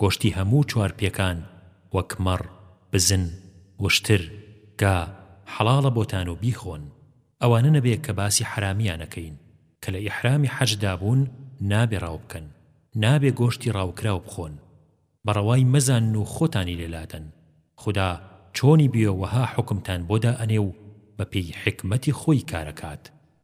گۆشتی هەموو چوار پێکان وەک مەڕ، بزن، وشتر، گا، حەڵاڵە بۆتان و بیخۆن، ئەوانە نەبێ کە باسی حەرامیان ئەکەین کە لە ئیحرامی حەج دابوون نابێ ڕاو بکەن، نابێ گۆشتی ڕاوکراو بخۆن، بە ڕەوای مەزانن و خۆتانی لێ لادەن، خودا چۆنی بوێ وەها حوکمتان بۆ دائەنێ و بە پێی حیکمەتی خۆی کارەکات.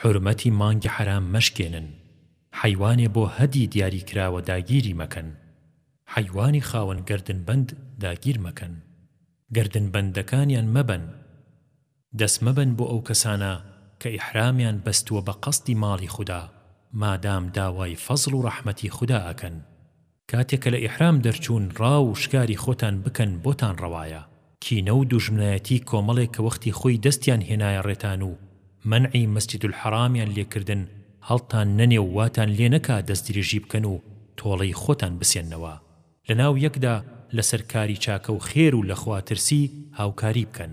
حورمەتی مانگی حەرام مەشکێنن حەیوانێ بۆ هەدی دیاری کراوە داگیری مەکەن حەیوانی خاوەن گەردن بەند داگیر مەکەن گەردن بەندەکانیان مەبەن دەست مەبەن بۆ ئەو کەسانە کە ئیحرامیان بەستووە بە قەسدی ماڵی خودا مادام داوای فەزڵ و ڕەحمەتی خودا ئەکەن. کاتێ کە لە ئیحرام دەرچوون ڕاو و شکاری خۆتان بکەن بۆتان ڕەوایە، کینە و دوژمنایەتی کۆمەڵێ کە وەختی خۆی دەستیان هێنایە ڕێتان و مەنعی مسجد الحرام'یان لێ کردن هەڵتان نەنێ و واتان لێ نەکا دەست درێژی بکەن و تۆڵەی خۆتان بسێننەوە لە ناو یەکدا لە سەر کاری چاکە و خێر و لە خوا ترسی هاوکاری بکەن.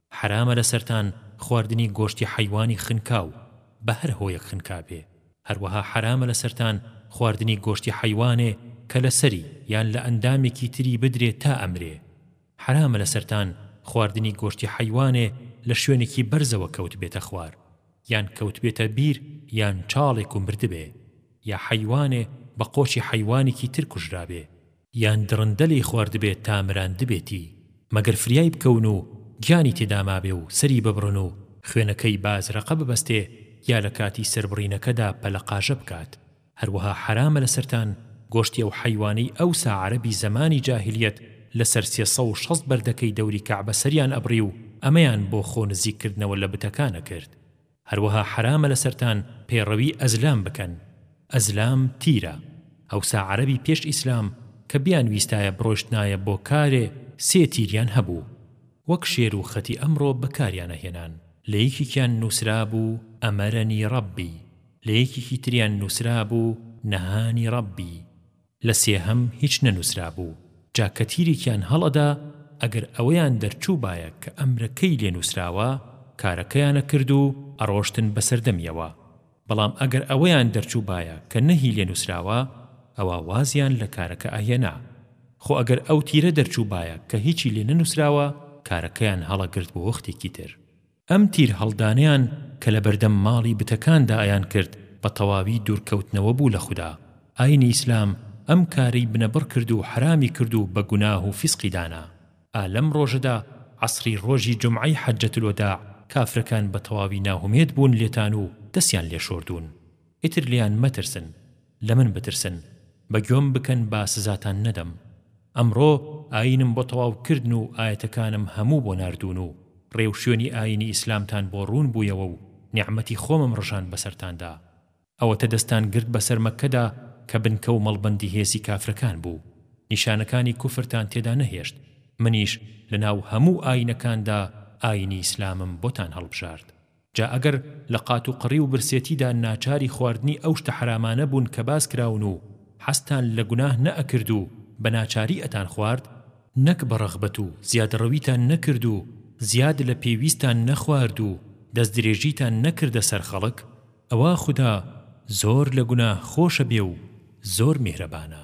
حەرامە لەسەرتان خواردنی گۆشتی حەیوانی خنکاو، بە هەر هۆیەک خنکابێ، هەروەها حەرامە لەسەرتان خواردنی گۆشتی حەیوانێ کە لە سەری یان لە ئەندامێکی تری بدرێ تا ئەمرێ، حەرامە لەسەرتان خواردنی گۆشتی حەیوانێ لە شوێنێکی بەرزەوە کەوتبێتە خوار، یان کەوتبێتە بیر یان چاڵێک و مردبێ، یا حەیوانێ بە قۆچی حەیوانێکی تر کوژرابێ. یان دڕندە لێی خواردبێت تا مراندبێتی، مەگەر فریای بکەون و گیانی تێدا مابێ و سەری ببڕن و خوێنەکەی بازرەقە ببەستێ یا لە کاتی سەربڕینەکەدا پەلەقاژە بکات، هەروەها حەرامە لەسەرتان گۆشتی ئەو حەیوانەی ئەوسا عەرەبی زەمانی جاهیلیەت لەسەر سێ سەد و شەست بەردەکەی دەوری کەعبە سەریان ئەبڕی و ئەمەیان بۆ خۆ نزیککردنەوە لە بتەکان ئەکرد. هەروەها حەرامە لەسەرتان پەیڕەوی ئەزلام بکەن، ئەزلام تیرە، ئەوسا عەرەبی پێش ئیسلام کە بیانویستایە بڕۆشتنایە بۆ کارێ سێ تیریان هەبوو وەک شێر و خەتی ئەمڕۆ بەکاریان ئەهێنان، لە یەکێکیان نووسرابوو ئەمەرەنی ڕەبی، لە یەکێکی تریان نووسرابوو نەهانی ڕەبی. لە سێهەم هیچ نەنووسرابوو، جا کە تیرێکیان هەڵئەدا، ئەگەر ئەوەیان دەرچووبایە کە ئەمرەکەی لێ نووسراوە، کارەکەیان ئەکرد و ئەڕۆشتن بە سەردەمییەوە، بەڵام ئەگەر ئەوەیان دەرچووبایە کە نەهی لێ نووسراوە، ئەوا وازیان لە کارەکە ئەهێنا، خۆ ئەگەر ئەو تیرە دەرچووبایە کە هیچی لێ نەنووسراوە، کارەکەیان هەڵئەگرت بۆ وەختێکی تر. ئەم تیرهەڵدانەیان کە لە بەردەم ماڵی بتەکاندا یان کرد بە تەواوی دوورکەوتنەوە بوو لە خودا، ئاینی ئیسلام ئەم کارەی بنەبڕ کرد و حەرامی کرد و بە گوناه و فیسقی دانا، ئا لەم ڕۆژەدا عەسری ڕۆژی جومعەی حەجەت الوداع کافرەکان بە تەواوی ناهومێد بوون لێتان و دەسیان لێ شۆردوون ئیتر لێیان مەترسن، لە من بترسن بە گوێم بکەن با سزاتان نەدەم ئەمڕۆ ئایینم بۆ تەواو کردن و ئایەتەکانم هەموو بۆ ناردوون و ڕێوشوێنی ئایینی ئیسلامتان بۆ ڕوون بوویەوە و نیعمەتی خۆمم ڕژاند بەسەرتاندا ئەوەتە دەستان گرت بەسەر مەککەدا کە بنکە و مەڵبەندی هێزی کافرەکان بوو نیشانەکانی کوفرتان تێدا نەهێشت منیش لەناو هەموو ئایینەکاندا ئایینی ئیسلامم بۆتان هەڵبژارد جا ئەگەر لە قات و قڕی و برسێتیدا ناچاری خواردنی ئەو شتە حەرامانە بوون کە باس کراون و حەزتان لە گوناه نەئەکرد و بە ناچاری ئەتان خوارد، نەک بە ڕەغبەت و زیادەڕەویتان نەکرد و زیاد لە پێویستتان نەخوارد و دەستدرێژیتان نەکردە سەر خەڵک، ئەوا خودا زۆر لە گوناه خۆشە بێ و زۆر میهرەبانە.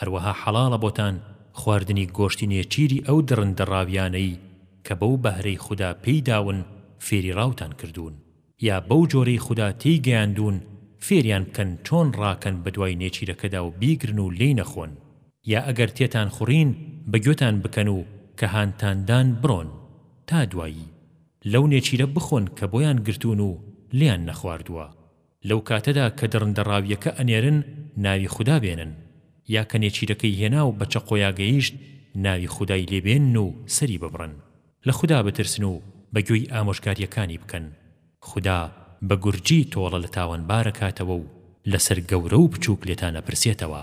هەروەها حەڵاڵە بۆتان خواردنی گۆشتی نێچیری ئەو دڕندە ڕاویانەی کە بەو بەهرەی خودا پێی داون فێری ڕاوتان کردوون، یا بەو جۆرەی خودا تێی گەیاندوون فێریان بکەن چۆن ڕاکەن بەدوای نێچیرەکەدا و بیگرن و لێی نەخۆن، یا ئەگەر تێتان خوڕین بە گوێتان بکەن و کە هانتاندان بڕۆن، تا دوایی، لەو نێچیرە بخۆن کە بۆیان گرتوون و لێیان نەخواردووە. لەو کاتەدا کە دڕندە ڕاویەکە ئەنێرن ناوی خودا بێنن یا کە نێچیرەکەی هێنا و بە چەقۆیا گەیشت ناوی خودای لێ بێنن و سەری ببڕن لە خودا بترسن و بە گوێی ئامۆژگاریەکانی بکەن خودا بە گورجی تۆڵە لە تاوانبارە کاتەوە و لەسەر گەورە و بچوک لێتان ئەپرسێتەوە.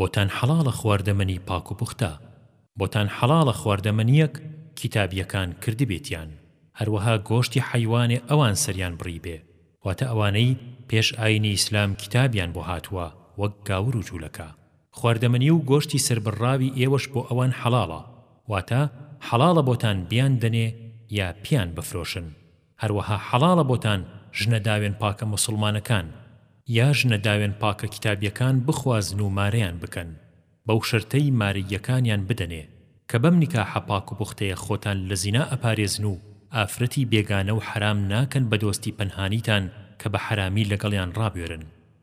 بۆتان حەڵاڵە خواردەمەنی پاک و پوختە. بۆتان حەڵاڵە خواردەمەنییەک کیتابییەکان کردبێتیان. هەروەها گۆشتی حەیوانێ ئەوان سەریان بڕیبێ، واتە ئەوانەی پێش ئایینی ئیسلام کیتابیان بۆ هاتووە وەک گاور و جوولەکە. خواردەمەنی و گۆشتی سەربڕراوی ئێوەش بۆ ئەوان حەڵاڵە، واتە حەڵاڵە بۆتان بیاندەنێ یا پییان بفرۆشن. هەروەها حەڵاڵە بۆتان ژنە داوێن پاکە موسڵمانەکان یا ژنە داوێن پاکە کیتابیەکان بخوازن و مارەیان بکەن بەو شەرتەی مارەییەکانیان بدەنێ کە بەم نیکاحە پاک و پوختەیە خۆتان لە زینا ئەپارێزن و ئافرەتی بێگانە و حەرام ناکەن بە دۆستی پەنهانیتان کە بە حەرامی لەگەڵیان ڕابوێرن.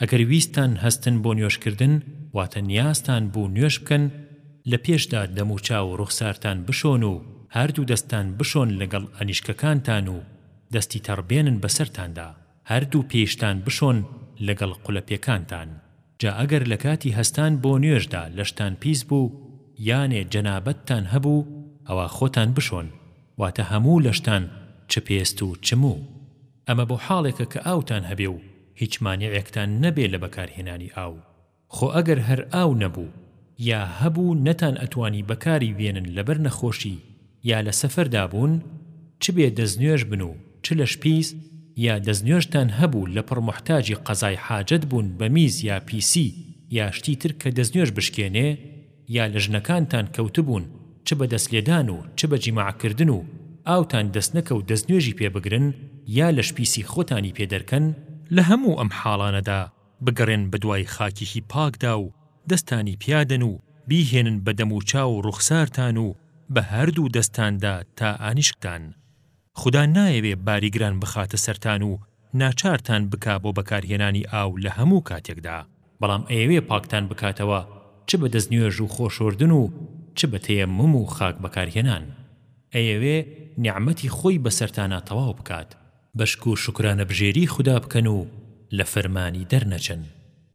ئەگەر ویستتان هەستن بۆ نوێژکردن واتە نیازتان بوو نوێژ بکەن لە پێشدا دەموچاو و ڕوخسارتان بشۆن و هەردوو دەستتان بشۆن لەگەڵ ئەنیشکەکانتان و دەستی تەڕ بێنن بەسەرتاندا هەردوو پێیشتان بشۆن لەگەڵ قولە پێکانتان جا ئەگەر لەکاتی هەستان بۆ نوێژدا لەشتان پیس بوو یانێ جەنابەتتان هەبوو ئەوا خۆتان بشۆن واتە هەموو لەشتان چ پێست و چ موو ئەمە بۆ حاڵێکە کە ئاوتان هەبێ و هیچ مانیعێکتان نەبێ لە بەکارهێنانی ئاو. خۆ ئەگەر هەر ئاو نەبوو یا هەبوو نەتان ئەتوانی بەکاری بێنن لەبەر نەخۆشی یا لە سەفەردا بوون چ بێ دەستنوێژ بن و چ لەش پیس یا دەستنوێژتان هەبوو لەپڕ موحتاجی قەزای حاجەت بوون بە میز یا پیسی یا شتی تر کە دەستنوێژ بشکێنێ یا لە ژنەکانتان کەوتبوون چ بە دەست لێدان و چ بە جیماع کردن و ئاوتان دەست نەکەوت دەست نوێژی پێ بگرن یا لەش پیسی خۆتانی پێ دەرکەن، لە هەموو ئەم حاڵانەدا بگەڕێن بە دوای خاکێکی پاکدا و دەستانی پیادەن و بیهێنن بە دەموچاو و ڕوخسارتان و بە هەردوو دەستاندا تا ئانیشکتان. خودا نایەوێ باری گران بخاتە سەرتان و ناچارتان بکا بۆ بەکارهێنانی ئاو لە هەموو کاتێکدا، بەڵام ئەیەوێ پاکتان بکاتەوە چ بە دەستنوێژ و خۆشۆردن و چ بە تەیەموم و خاک بەکارهێنان. ئەیەوێ نیعمەتی خۆی بەسەرتانا تەواو بکات. بەشکو شوکرانەبژێری خودا بکەن و لە فەرمانی دەرنەچن.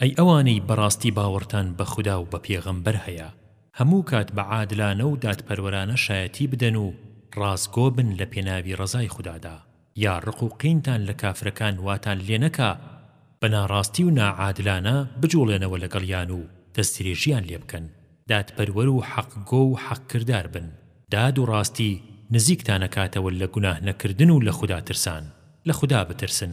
ئەی ئەوانەی بەڕاستی باوەڕتان بە خودا و بە پێغەمبەر هەیە، هەموو کات بە عادلانە و دادپەروەرانە شایەتی بدەن و ڕاستگۆ بن لە پێناوی ڕەزای خودادا، یا ڕق و قینتان لە کافرەکان واتان لێ نەکا بە ناڕاستی و ناعادلانە بجوڵێنەوە لەگەڵیان و دەستدرێژییان لێ بکەن، دادپەروەر و حەقگۆ و حەقکردار بن، داد و ڕاستی نزیکتان ئەکاتەوە لە گوناه نەکردن و لە خودا ترسان، لە خودا بترسن،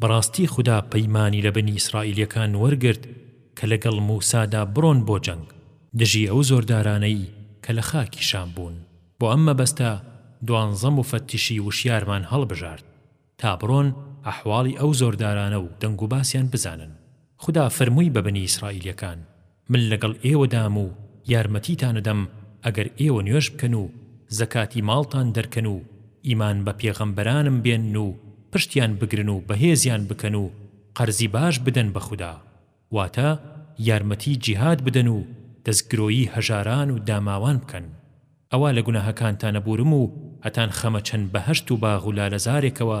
بەڕاستی خودا پەیمانی لە بەنی ئیسرائیلیەکان وەرگرت کە لەگەڵ موسادا بڕۆن بۆ جەنگ دژی ئەو زۆردارانەی کە لە خاکی شام بوون بۆ ئەم مەبەستە دوانزە موفەتیشی وشیارمان هەڵبژارد تا بڕۆن ئەحواڵی ئەو زۆردارانە و دەنگوباسیان بزانن خودا فەرمووی بە بەنی ئیسرائیلیەکان من لەگەڵ ئێوەدام و یارمەتیتانەدەم ئەگەر ئێوە نوێژ بکەن و زەکاتی ماڵتان دەرکەن و ئیمان بە پێغەمبەرانم بێنن و پشتیان بگرن و بەهێزیان بکەن و قەرزی باش بدەن بە خودا، واتە، یارمەتی جیهاد بدەن و دەستگرۆیی هەژاران و داماوان بکەن. ئەوا لە گوناهەکانتان ئەبورم و ئەتان خەمە چەند بەهەشت و باغ و لالەزارێکەوە،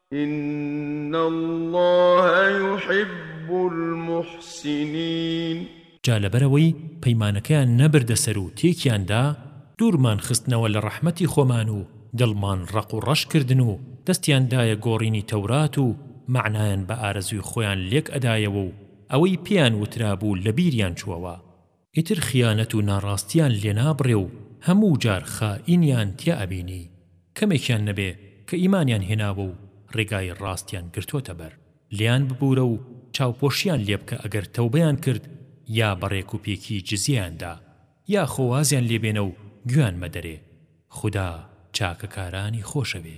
ان اللە یحب المحسنین. جا لەبەرئەوەی پەیمانەکەیان نەبردە سەر و تێکیان دا، دوورمان خستنەوە لە ڕەحمەتی خۆمان و دڵمان ڕەق و ڕەش کردن و دەستیان دایە گۆڕینی تەورات و مەعنایان بە ئارەزووی خۆیان لێک ئەدایەوە و ئەوەی پێیان وترابوو لەبیریان چووەوە. ئیتر خیانەت و ناڕاستیان لێ نابڕێ و هەموو جار خائینیان تیا ئەبینی کەمێکیان نەبێ کە ئیمانیان هێناوە و ڕێگای ڕاستیان گرتۆتە بەر لێیان ببورە و چاوپۆشیان لێ بکە ئەگەر تەوبەیان کرد یا بە ڕێک و پێکی جزیەیان دا یاخۆ وازیان لێ بێنە و گوێیان مەدەرێ خودا چاکەکارانی خۆشەوێ.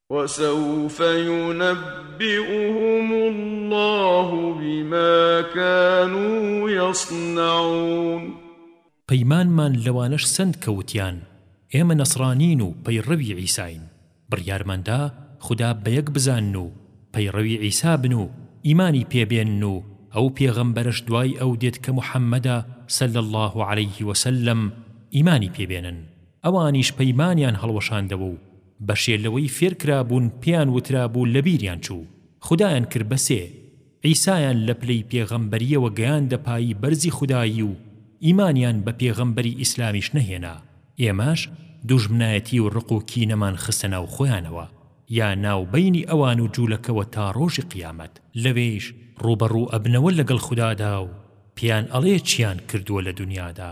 وسوف ینبیهم الله بما کانوا یصنعون پەیمانمان لەوانەش سەند کە وتیان، ئێمە نەسڕانین و پەیڕەوی عیساین، بڕیارمان دا خودا بەیەک بزانن و پەیڕەوی عیسا بن و ئیمانی پێ بێنن و ئەو پێغەمبەرەش دوای ئەو دێت کە محەمەدە صلی اللە علیه وسلم ئیمانی پێ بێنن، ئەوانیش پەیمانیان هەڵوەشاندەوە و بەشێ لەوەی فێر کرابوون پێیان وترابوو لەبیریان چوو خودایان کرد بە سێ، عیسایان لە پلەی پێغەمبەرییەوە گەیاندە پایی بەرزی خودایی و ئیمانیان بە پێغەمبەری ئیسلامیش نەهێنا، ئێمەش دوژمنایەتی و ڕق و کینەمان خستە ناو خۆیانەوە یا ناو بەینی ئەوان و جوولەکەوە تا ڕۆژی قیامەت. لەوێیش ڕووبەڕوو ئەبنەوە لەگەڵ خودادا و پێیان ئەڵێ چییان کردووە لە دونیادا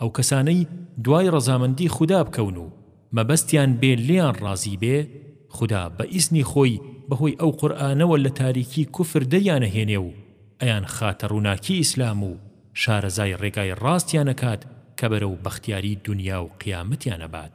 ئەو کەسانەی دوای ڕەزامەندی خودا بکەون و مەبەستیان بێ لێیان ڕازی بێ، خودا بە ئیزنی خۆی بەهۆی ئەو قورئانەوە لە تاریکی کوفر دەریانەهێنێ و ئەیانخاتە ڕووناکی ئیسلام و شارەزای ڕێگای ڕاستیان ئەکات کە بەرەو بەختیاری دونیا و قیامەتیان ئەبات.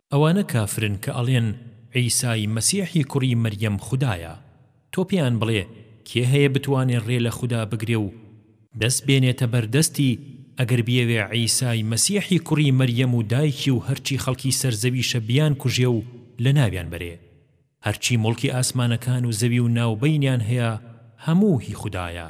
ئەوانە کافرن کە ئەڵێن عیسای مەسیحی کوڕی مەریەم خودایە تۆ پێیان بڵێ کێ هەیە بتوانێ ڕێ لە خودا بگرێ و دەست بێنێتە بەر دەستی ئەگەر بیەوێ عیسای مەسیحی کوڕی مەریەم و دایکی و هەرچی خەڵکی سەر زەویشە بیان کوژێ و لەناویان بەرێ هەرچی موڵکی ئاسمانەکان و زەوی و ناوبەینیان هەیە هەموو هی خودایە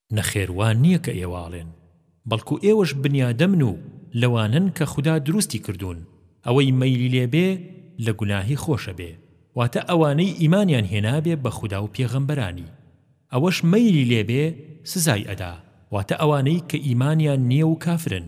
نەخێر وا نیە کە ئێوە ئەڵێن بەڵکو ئێوەش بنیادەمن و لەوانەن کە خودا دروستی کردوون ئەوەی مەیلی لێ بێ لە گوناهی خۆشە بێ واتە ئەوانەی ئیمانیان هێنابێ بە خودا و پێغەمبەرانی ئەوەش مەیلی لێ بێ سزای ئەدا واتە ئەوانەی کە ئیمانیان نیە و کافرن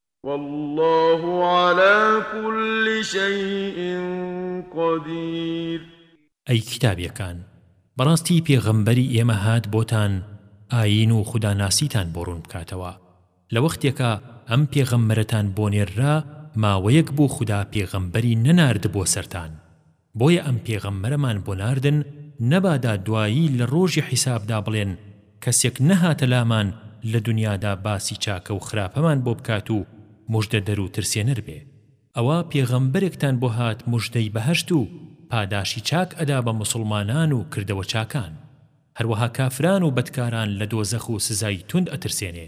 واللە علی کل شیء قدیر. ئەی کتابیەکان بەڕاستی پێغەمبەری ئێمە هات بۆتان ئاین و خودا ناسیتان بۆ ڕوون بکاتەوە لەوەختێکا ئەم پێغەمبەرەتان بۆ نێررا ماوەیەک بوو خودا پێغەمبەری نەنارد بۆ سەرتان بۆیە ئەم پێغەمبەرەمان بۆ ناردن نەبادا دوایی لە ڕۆژی حیسابدا بڵێن کەسێک نەهاتە لامان لە دونیادا باسی چاکە و خراپەمان بۆ بکات و موژدەدەر و ترسێنەر بێ ئەوا پێغەمبەرێکتان بۆ هات موژدەی بەهەشت و پاداشی چاک ئەدا بە موسڵمانان و کردەوە چاکان هەروەها کافران و بەدکاران لە دۆزەخ و سزای توند ئەترسێنێ.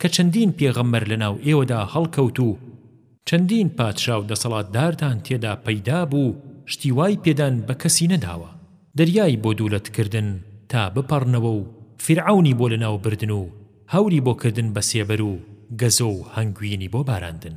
کە چەندین پێغەمبەر لەناو ئێوەدا هەڵکەوت و چەندین پادشا و دەسەڵاتدارتان تێدا پەیدا بوو، شتی وای پێدان بە کەسی نەداوە، دەریای بۆ دوو لەت کردن تا بپەڕنەوە و فیرعەونی بۆ لەناو بردن و هەوری بۆ کردن بە سێبەر و گەزۆ و هەنگوینی بۆ باراندن.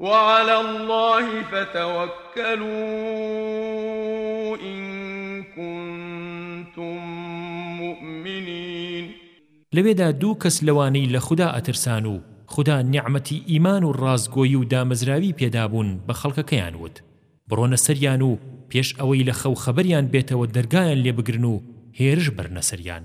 وعلی اللە فتوکلوا ان کنتم مؤمنین لەوێدا دوو کەس لەوانەی لە خودا ئەترسان و خودا نیعمەتی ئیمان و ڕاستگۆیی و دامەزراوی پێدابوون بە خەڵکەکەیان وت بڕۆنە سەریان و پێش ئەوەی لە خەو خەبەریان بێتەوە دەرگایان لێ بگرن و هێرش بەرنە سەریان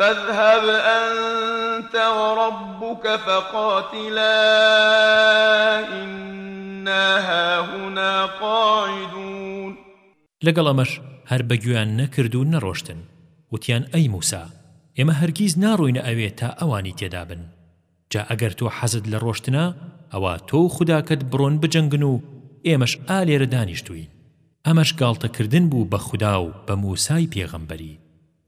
فاذهب أنت وربك فقاتلا إنا هاهنا قاعدون لەگەڵ ئەمەش هەر بە گوێیان نەکرد و نەڕۆشتن وتیان ئەی موسا ئێمە هەرگیز ناڕۆینە ئەوێ تا ئەوانی تێدا بن جا ئەگەر تۆ حەزت لە ڕۆشتنە ئەوا تۆ و خوداکەت بڕۆن بجەنگن و ئێمەش ئا لێرە دانیشتووین ئەمەش گاڵتەکردن بوو بە خودا و بە موسای پێغەمبەری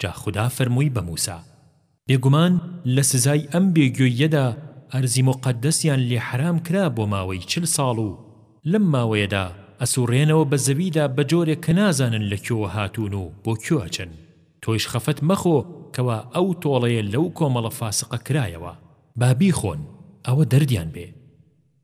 جا خودا فەرمووی بە موسا، بێگومان لە سزای ئەم بێ گوێییەدا ئەرزی موقەدەسیان لێ حەرام کرا بۆ ماوەی چل ساڵ و لەم ماوەیەدا ئەسوڕێنەوە بە زەویدا بە جۆرێک کە نازانن لە کوێوە هاتوون و بۆ کوێ ئەچن تۆیش خەفەت مەخۆ کەوا ئەو تۆڵەیە لەو کۆمەڵە فاسقە کرایەوە با بیخۆن ئەوە دەردیان بێ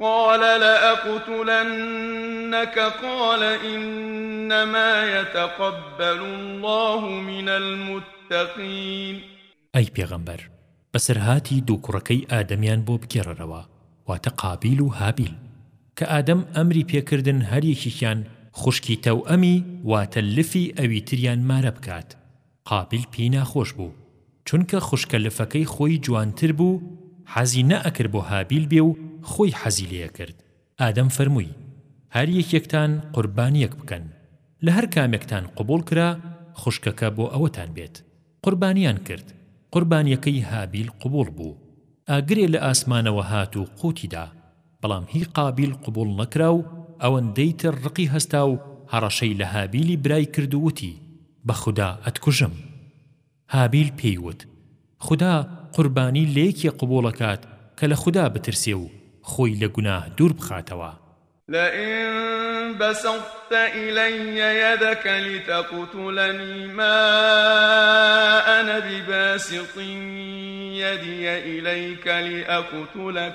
قال لأقتلنك قال إنما يتقبل الله من المتقين ئەی پێغەمبەر بەسەرهاتی دوو کوڕەکەی ئادەمیان بۆ بگێڕەرەوە واتە قابیل و هابیل کە ئادەم ئەمری پێکردن هەر یەکێکیان خوشکی تەوئەمی واتە لفی ئەویتریان مارە بکات قابیل پێی ناخۆش بوو چونکە خوشکە لفەکەی خۆی جوانتر بوو حەزی نە ئەکرد بۆ هابیل بێ و خۆی حەزی لێ ئەکرد ئادەم فەرمووی هەر یەکێکتان قوربانیەک بکەن لە هەر کامێکتان قبوڵ کرا خوشکەکە بۆ ئەوتان بێت قوربانیان کرد قوربانیەکەی هابیل قبوڵ بوو ئاگرێ لە ئاسمانەوە هات و قوتی دا بەڵام هی قابیل قبوڵ نەکرا و ئەوەندەی تر ڕقی هەستا و هەڕەشەی لە هابیلی برای کرد و وتی بە خودا ئەتکوژم هابیل پێی وت خودا قوربانی لەیەکێ قبوڵەکات کە لە خودا بترسێ و خۆی لە گوناه دوور بخاتەوە. لئن بسطت إلی یدک لتقتلنی ما أنا بباسط یدی إلیک لأقتلک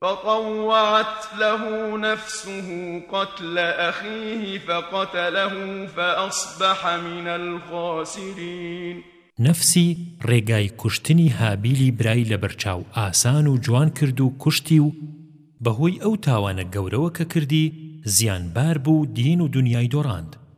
فطوعت له نفسه قتل اخیه فقتله فاصبح من الخاسرین نەفسی ڕێگای کوشتنی هابیلی برای لەبەرچاو ئاسان و جوان کرد و کوشتی و بەهۆی ئەو تاوانە گەورەوە کە کردی زیانبار بوو و دین و دونیای دۆڕاند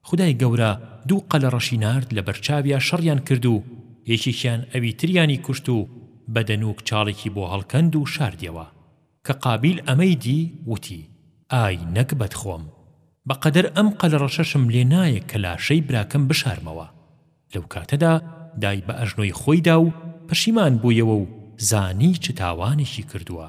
خودای گەورە دوو قەلەڕەشی نارد لە بەرچاویا شەڕیان کرد و یەکێکیان ئەوی تریانی کوشت و بە دەنووک چاڵێکی بۆ هەڵکەند و شاردیەوە کە قابیل ئەمەی دی وتی ئای نەگبەت خۆم بە قەدەر ئەم قەلەڕەشەشم لێ نایە کە لاشەی براکەم بشارمەوە لەو کاتەدا دای بە ئەژنۆی خۆیدا و پەشیمان بوویەوە و زانی چ تاوانێکی کردووە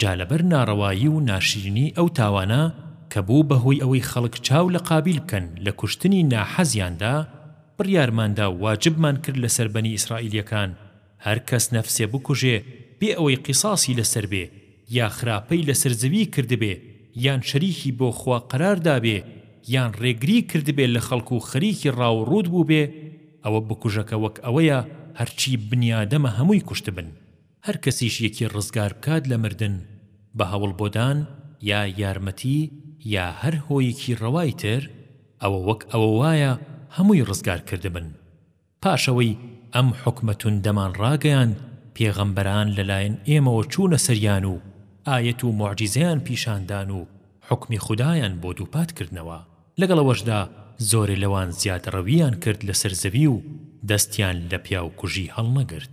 جا لەبەر ناڕەوایی و ناشرینی ئەو تاوانە کە بوو بە هۆی ئەوەی خەڵک چاو لە قابیل بکەن لە کوشتنی ناحەزیاندا بڕیارماندا و واجبمان کرد لەسەر بەنی ئیسرائیلیەکان هەر کەس نەفسێ بکوژێ بێ ئەوەی قیساسی لەسەر بێ یا خراپەی لەسەر زەوی کردبێ یان شەریکی بۆ خوا قەرار دابێ یان ڕێگری کردبێ لە خەڵک و خەریکی ڕاو و ڕووت بووبێ ئەوە بکوژەکە وەک ئەوەیە هەرچی بنیادەمە هەمووی کوشتبن هەر کەسیش یەکی ڕزگار بکات لە مردن بە هەوڵ بۆ دان یا یارمەتی یا هەر هۆیەکی ڕەوای تر ئەوە وەک ئەوە وایە هەمووی ڕزگار کردبن پاش ئەوەی ئەم حوکمە توندەمان ڕاگەیاند پێغەمبەران لە لایەن ئێمەوە چوونە سەریان و ئایەت و موعجیزەیان پیشان دان و حوکمی خودایان بۆ دووپات کردنەوە لەگەڵ ئەوەشدا زۆرێ لەوان زیادەڕەوییان کرد لەسەر زەوی و دەستیان لە پیاوکوژی هەڵنەگرت.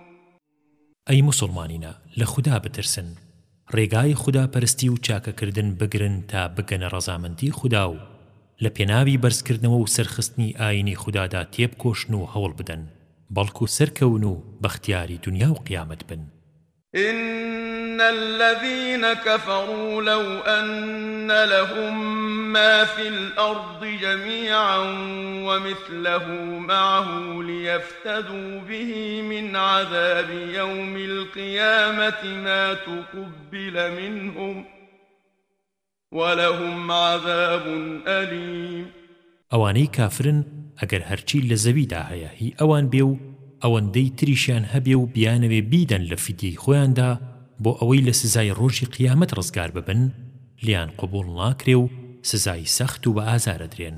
ئەی موسوڵمانینە لە خودا بترسن ڕێگای خودا پەرستی و چاکە کردن بگرن تا بگەنە ڕەزامەندی خودا و لە پێناوی بەرز کردنەوە و سەرخستنی ئاینی خودادا تێبکۆشن و هەوڵ بدەن بەڵکو سەرکەون و بەختیاری دونیا و قیامەت بن. ان الذین کفروا لو ان لهم ما فی الارض جمیعا ومثله معه لیفتدوا اقتدوا به من عذاب یوم القیامة ما تقبل منهم ولهم عذاب الیم ئەوانەی کافرن ئەگەر هەرچی لە زەویدا هەیە هی ئەوان بێ و ئەوەندەی تریشیان هەبێ و بیانەوێ بیدەن لە فیدیەی خۆیاندا بۆ ئەوەی لە سزای ڕۆژی قیامەت ڕزگار ببن لێیان قبوڵ ناکرێ و سزای سەخت و بە ئازارەدرێن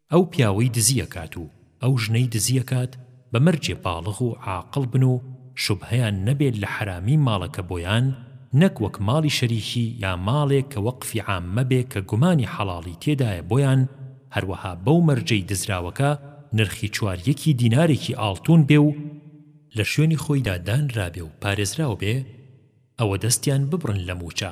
ئەو پیاوەی دزی ئەکات و ئەو ژنەی دزی ئەکات بە مەرجێ باڵغ و عاقڵ بن و شوبهەیان نەبێت لە حەرامی ماڵەکە بۆیان نەک وەک ماڵی شەریکی یا ماڵێک کە وەقفی عاممە بێ کە گومانی حەڵاڵی تێدایە بۆیان هەروەها بەو مەرجەی دزراوەکە نرخی چوار یەکی دینارێکی ئاڵتوون بێ و لە شوێنی خۆیدا دانرابێ و پارێزراو بێ ئەوە دەستیان ببڕن لە مووچە.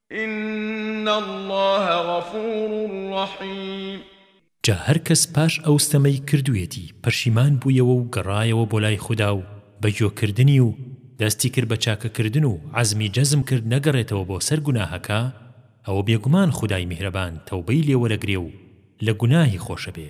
ان اللە غفور رحیم. جا هەر کەس پاش ئەو ستەمەی کردویەتی پەشیمان بویەوە و گەڕایەوە بۆ لای خودا و بە گۆ کردنی و دەستی کرد بە چاکە کردن و عەزمی جەزم کرد نەگەڕێتەوە بۆ سەر گوناهەکە ئەوە بێگومان خودای میهرەبان تەوبەی لێ وەرەگرێ و لە گوناهی خۆشەبێ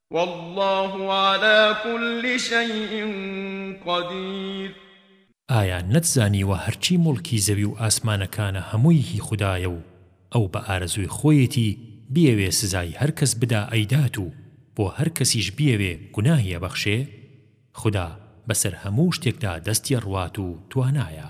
واللە علی کل شیء قدیر ئایا نەتزانیوە هەرچی موڵکی زەوی و ئاسمانەکانە هەمووی هی خودایە و ئەو بە ئارەزووی خۆیەتی بیەوێ سزای هەر کەس بدا ئەیدات و بۆ هەر کەسیش بیەوێ گوناهی ئەبەخشێ خودا بەسەر هەموو شتێکدا دەستی ڕوات و توانایە.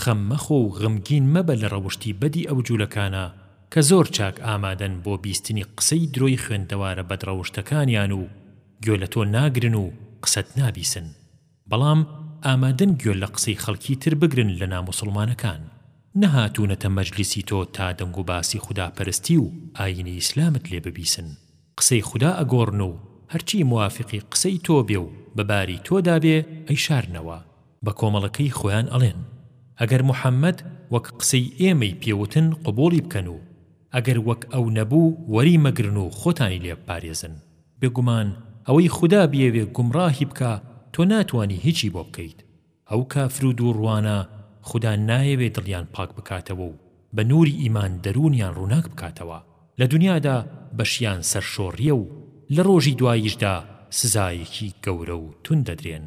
خەم مەخۆ و غمگین مەبە لە ڕەوشتی بەدی ئەو جولەکانە کە زۆر چاک ئامادەن بۆ بیستنی قسەی درۆی خوێندەوارە بەدڕەوشتەکانیان و گوێ لە تۆ ناگرن و قسەت نابیسن بەڵام ئامادەن گوێ لە قسەی خەڵکی تر بگرن لە ناموسڵمانەکان نەهاتونەتە مەجلیسی تۆ تا دەنگوباسی خودا پەرستی و ئاینی ئیسلامت لێ ببیسن قسەی خودا ئەگۆڕن و هەرچی موافقی قسەی تۆ بێ و بە باری تۆدا بێ ئەیشارنەوە بە کۆمەڵەکەی خۆیان ئەڵێن، ئەگەر محمد وەک قسەی ئێمەی پێ وتن قبوڵی بکەن و ئەگەر وەک ئەو نەبوو وەری مەگرن و خۆتانی لێ بپارێزن، بێگومان ئەوەی خودا بیەوێ گومڕاهی بکا تۆ ناتوانی هیچی بۆ بکەیت، ئەو کافر و دووڕوانە خودا نایەوێ دڵیان پاک بکاتەوە و بە نووری ئیمان دەروونیان ڕووناک بکاتەوە، لە دونیادا بەشیان سەرشۆڕیە و لە ڕۆژی دواییشدا سزایەکی گەورە و توند دەدرێن.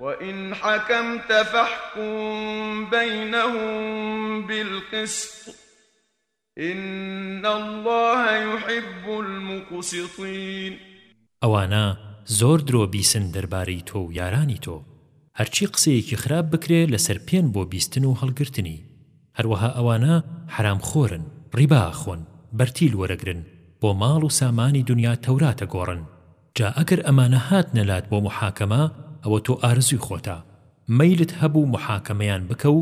وَإِنْ حَكَمْتَ فَاحْکُم بَیْنَهُم بِالْقِسْطِ ۚ إِنَّ اللَّهَ یُحِبُّ الْمُقْسِطِینَ ئەوانە زۆر درۆ بیسن دەربارەی تۆ و یارانی تۆ، هەرچی قسەیەکی خراپ بکرێ لەسەر پێن بۆ بیستن و هەڵگرتنی، هەروەها ئەوانە حەرام خۆرن، ڕیبا ئەخۆن، بەرتیل وەرەگرن، بۆ ماڵ و سامانی دنیا تەورات ئەگۆڕن، جا ئەگەر ئەمانە هاتنە لات بۆ موحاکەمە ئەوە تۆ ئارەزوی خۆتە مەیلت هەبوو موحاکەمەیان بکە و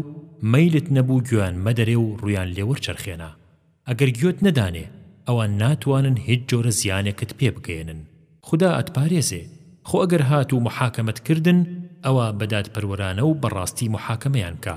مەیلت نەبوو گوێیان مەدەرێ و ڕویان لێ وەرچەرخێنە ئەگەر گوێت نەدانێ ئەوان ناتوانن هیچ جۆرە زیانێکت پێ بگەیەنن خودا ئەتپارێزێ خۆ ئەگەر هاتوو موحاکەمەت کردن ئەوا بە دادپەروەرانە و بە ڕاستی موحاکەمەیان بکە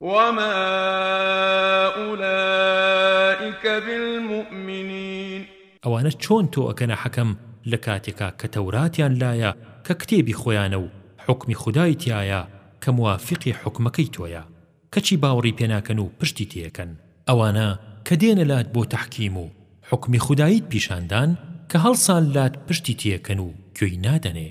وما اولئک بالمومنین. ئەوانە چۆن تۆ ئەکەنە حەکەم لە کاتێکا کە تەوراتیان لایە کە کتێبی خۆیانە و حوکمی خودای تیایە کە موافقی حوکمەکەی تۆیە کەچی باوڕی پێ ناکەن و پشتی تێکەن ئەوانە کە دێنە لات بۆ تەحکیم و حوکمی خوداییت پیشان دان کە هەڵسان لات پشتی تێکەن و گوێی نادەنێ.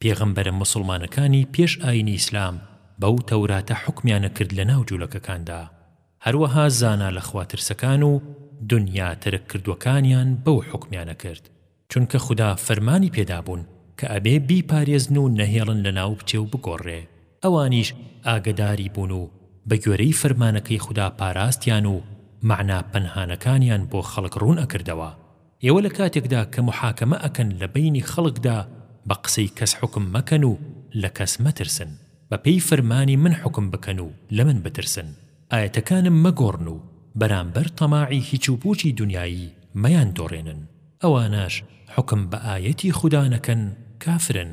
پێغەمبەرە موسڵمانەکانی پێش ئاینی ئیسلام بەو تەوراتە حوکمیانە کرد لەناو جولەکەکاندا هەروەها زانا لەخوا ترسەکان و دونیا تەرک کردوەکانیان بەو حوکمیانە کرد چونکە خودا فەرمانی پێدابوون کە ئەبێ بیپارێزن و نەهێڵن لەناو بچێ و بگۆڕێ ئەوانیش ئاگەداری بوون و بەگوێرەی فەرمانەکەی خودا پاراستیان و مەعنا پەنهانەکانیان بۆ خەڵک ڕوون ئەکردەوە ئێوە لە کاتێکدا کە محاکەمە ئەکەن لە بەینی خەڵکدا بە قسەی کەس حوکم مەکەن و لە کەس مەترسن بە پێی فەرمانی من حوکم بکەن و لە من بترسن ئایەتەکانم مەگۆڕن و بەرامبەر تەماعی هیچ و پوچی دونیایی مەیان دۆڕێنن ئەوانەش حوکم بە ئایەتی خودا نەکەن کافرن.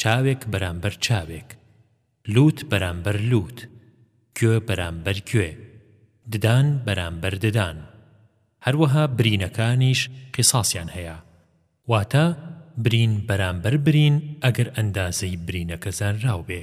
چاوێک بەرامبەر چاوێک، لووت بەرامبەر لووت، گوێ بەرامبەر گوێ، ددان بەرامبەر ددان. هەروەها برینەکانیش قیساسیان هەیە، واتە برین بەرامبەر برین ئەگەر ئەندازەی برینەکە زانراو بێ.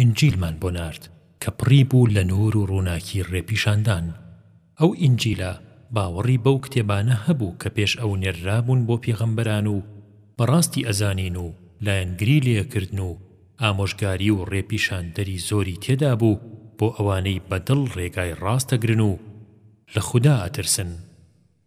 ئینجیلمان بۆ نارد کە پڕی بوو لە نوور و ڕووناکی ڕێپیشاندان. ئەو ئینجیلە باوەڕی بەو کتێبانە هەبوو کە پێش ئەو نێررابوون بۆ پێغەمبەران و بە ڕاستی ئەزانین و لایەنگری لێکردن و ئامۆژگاری و ڕێپیشاندەری زۆری تێدا بوو بۆ ئەوانەی بە دڵ ڕێگای ڕاست ئەگرن و لە خودا ئەترسن.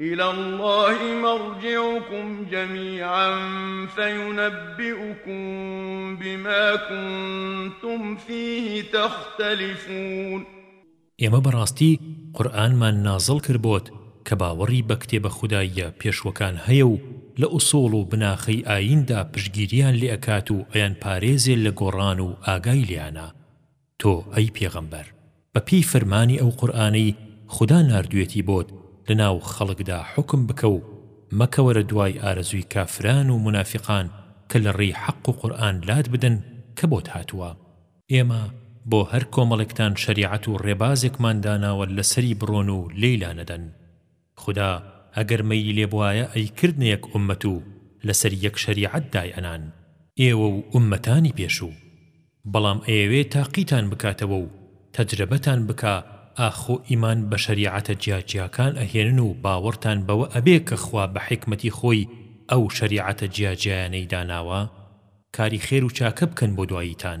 الی اللە مرجعکم جمیعا فینبئکم بما کنتم فیه تختلفون ئێمە بەڕاستی قورئانمان نازڵ کرد بۆت کە باوەڕی بە کتێبە خوداییە پێشووەکان هەیە و لە ئوسوڵ و بناخەی ئاییندا پشتگیرییان لێ ئەکات و ئەیانپارێزێ لە گۆڕان و ئاگای لێیانە تۆ ئەی پێغەمبەر بە پێی فەرمانی ئەو قورئانەی خودا ناردوێتی بۆت لە ناو خەڵکدا حوکم بکە و مەکەوەرە دوای ئارەزووی کافران و مونافیقان کە لە ڕێی حەق و قورئان لات بدەن کە بۆت هاتووە. ئێمە بۆ هەر کۆمەڵێکتان شەریعەت و ڕێبازێکمان داناوە لەسەری بڕۆن و لێی لانەدەن. خودا ئەگەر مەیلی لێ بوایە ئەیکردنە یەک ئوممەت و لەسەر یەک شەریعەت دایئەنان، ئێوە و ئوممەتانی پێشوو. بەڵام ئەیەوێ تاقیتان بکاتەوە و تەجرەبەتان بکا ئاخۆ ئیمان بە شەریعەتە جیاجیاکان ئەهێنن و باوەڕتان بەوە ئەبێ کە خوا بە حیکمەتی خۆی ئەو شەریعەتە جیاجیایانەی داناوە؟ کاری خێر و چاکە بکەن بۆ دواییتان.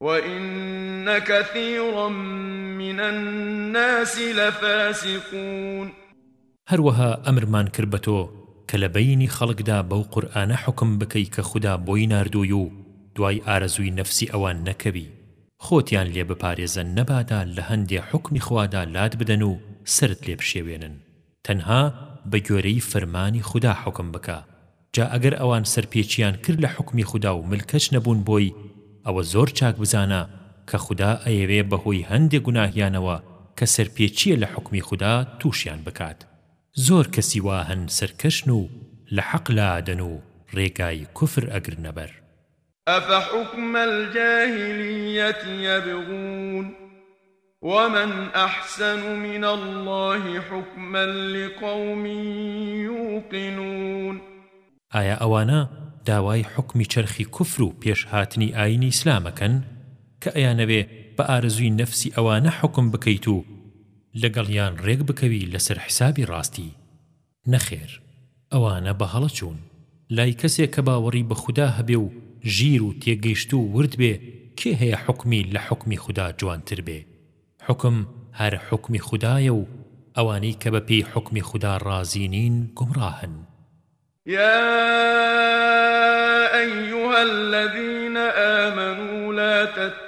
وَإِنَّ کَثِیرًا مِنَ النَّاسِ لَفَاسِقُونَ. هەروەها ئەمرمان کرد بە تۆ کە لە بەینی خەڵکدا بەو قورئانە حوکم بکەی کە خودا بۆی ناردووی و دوای ئارەزووی نەفسی ئەوان نەکەوی خۆتیان لێ بپارێزە نەبادا لە هەندێ حوکمی خوادا لات بدەن و سەرت لێ بشێوێنن. تەنها بەگوێرەی فەرمانی خودا حوکم بکە، جا ئەگەر ئەوان سەرپێچییان کرد لە حوکمی خودا و ملکەچ نەبوون بۆی، ئەوە زۆر چاک بزانە کە خودا ئەیەوێ بەهۆی هەندێ گوناهیانەوە کە سەرپێچییە لە حوکمی خودا تووشیان بکات. زۆر کەسی وا هەن سەرکەشن و لە حەق لادەن و رێگای کوفر ئەگرنە بەر. افحکم الجاهلیە یبغون ومن احسن من الله حکما لقوم یوقنون ئایا ئەوانە داوای حوکمی چەرخی کوفر و پێش هاتنی ئاینی ئیسلام ئەکەن کە ئەیانەوێ بە ئارەزووی نەفسی ئەوانە حوکم بکەیت و لەگەڵیان ڕێک بکەوی لەسەر حسابی ڕاستی نەخێر ئەوانە بە هەڵە چوون. لای کەسێک کە باوەڕی بە خودا هەبێ و ژیر و تێگەیشتوو ورد بێ کێ هەیە حوکمی لە حوکمی خودا جوانتر بێ؟ حوکم هەر حوکمی خودایە و ئەوانەی کە بە پێی حوکمی خودا ڕازی نین گومڕاهن. يا أيها الذين آمنوا لا تتخذوا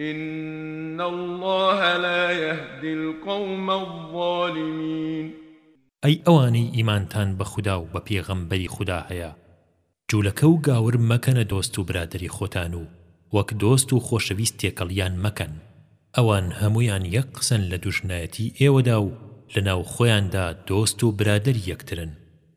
ان اللە لا یهدی القوم الظالمین ئەی ئەوانەی ئیمانتان بە خودا و بە پێغەمبەری خودا هەیە جولەکە و گاور مەکەنە دۆست و برادەری خۆتان و وەک دۆست و خۆشەویست تێکەڵیان مەکەن ئەوان هەموویان یەک قسەن لە دوژمنایەتی ئێوەدا و لەناو خۆیاندا دۆست و برادەری یەکترن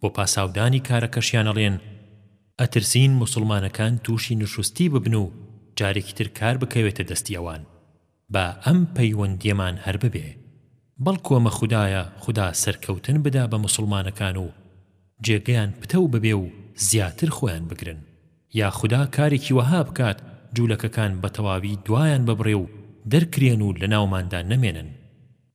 بۆ پاساودانی کارەکەشیان ئەڵێن ئەترسین موسڵمانەکان تووشی نشوستی ببن و جارێکی تر کار بکەوێتە دەستی ئەوان با ئەم پەیوەندیەمان هەر ببێ بەڵکو ئەمە خودایە خودا سەرکەوتن بدا بە موسڵمانەکان و جێگەیان پتەو ببێ و زیاتر خۆیان بگرن یا خودا کارێکی وەها بکات جولەکەکان بەتەواوی دوایان ببڕێ و دەرکرێن و لەناوماندا نەمێنن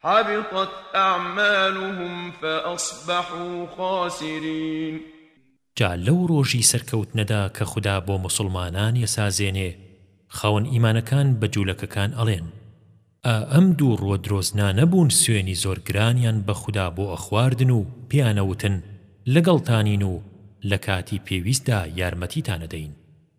حبطت اعمالهم فاصبحوا خاسرین جا لەو ڕۆژی سەرکەوتنەدا کە خودا بۆ موسڵمانان یەسازێنێ خاوەن ئیمانەکان بە جولەکەکان ئەڵێن، ئا ئەم دوو ڕووە درۆزنانە بوون سوێنی زۆر گرانیان بە خودا بۆ ئەخواردن و پێیانئەوتن لەگەڵتانین و لە کاتی پێویستدا یارمەتیتان ئەدەین.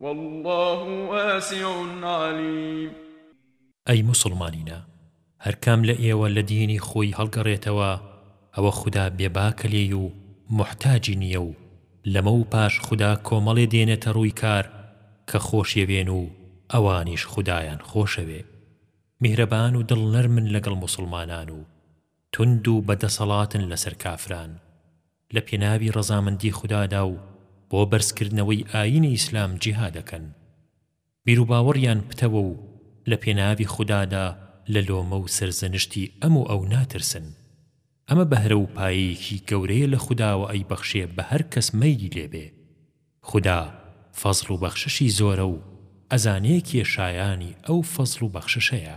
واللە واسع علیم. ئەی موسڵمانینە هەرکام لە ئێوە لە دینی خۆی هەڵگەڕێتەوە ئەوە خودا بێباکە لێی و موحتاجی نییە و لەمە و پاش خودا کۆمەڵێ دێنێتە ڕووی کار کە خۆشیەوێن و ئەوانیش خودایان خۆشەوێ میهرەبان و دڵ نەرمن لەگەڵ موسڵمانان و توند و بە دەسەڵاتن لەسەر کافران لە پێناوی ڕەزامەندی خودادا و بۆ بەرزکردنەوەی ئایینی ئیسلام جیهاد دەکەن. بیروباوەڕیان پتەوە و لە پێناوی خودادا لە لۆمە و سەرزەنشتی ئەم و ئەو ناترسن. ئەمە بەهرە و پایەیەکی گەورەیە لە خوداوە ئەیبەخشێ بە هەر کەس مەیلی لێ بێ. خودا فەزڵ و بەخششی زۆرە و ئەزانێ کێ شایانی ئەو فەزڵ و بەخششەیە.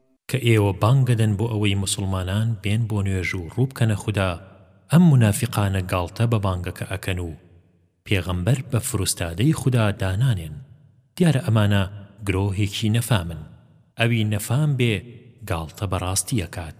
کە ئێوە بانگ دەدەن بۆ ئەوەی موسڵمانان بێن بۆ نوێژ و ڕوو بکەنە خودا ئەم مونافیقانە گاڵتە بە بانگەکە ئەکەن و پێغەمبەر بە فروستادەی خودا دانانێن دیارە ئەمانە گرۆهێکی نەفامن ئەوی نەفام بێ گاڵتە بە ڕاستی ئەکات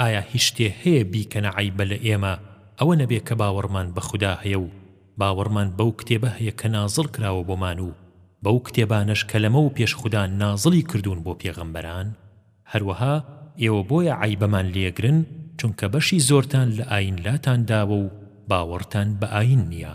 ئایا هیچ شتێ هەیە بیکەنە عەیبە لە ئێمە ئەوە نەبێ کە باوەڕمان بە خودا هەیە و باوەڕمان بەو کتێبە هەیە کە نازڵ کراوە بۆمان و بەو کتێبانەش کە لەمەو پێش خودا نازڵی کردوون بۆ پێغەمبەران؟ هەروەها ئێوە بۆیە عەیبەمان لێگرن چونکە بەشی زۆرتان لە ئایین لاتان داوە و باوەڕتان بە ئایین نییە.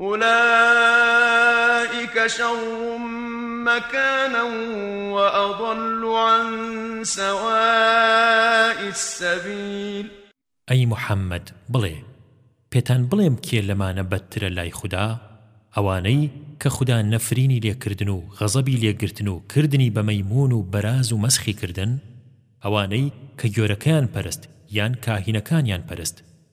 ئولائیک شر مکانا و اضل عن سواء السبیل ئەی محمد بڵێ پێتان بڵێم کێ لەمانە بەدترە لای خودا ئەوانەی کە خودا نەفرینی لێ کردن و غەزەبی لێ گرتن و کردنی بە مەیمون و بەراز و مەسخی کردن ئەوانەی کە گۆرەکەیان پەرست یان کاهینەکانیان پەرست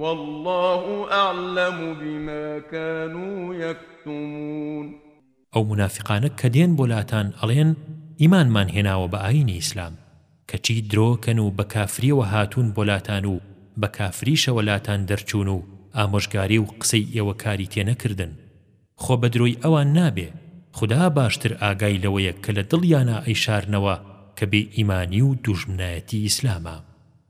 واللە اعلم بما کانوا یکتمون. ئەو مونافیقانە کە دێن بۆ لاتان ئەڵێن ئیمانمان هێناوە بە ئاینی ئیسلام کەچی درۆکەن و بە کافریەوە هاتوون بۆ لاتان و بە کافریشەوە لاتان دەرچوون و ئامۆژگاری و قسەی ئێوە کاری تێ نەکردن خۆ بە درۆی ئەوان نابێ خودا باشتر ئاگای لەوەیە کە لە دڵیانا ئەیشارنەوە کە بێ ئیمانی و دوژمنایەتی ئیسلامە.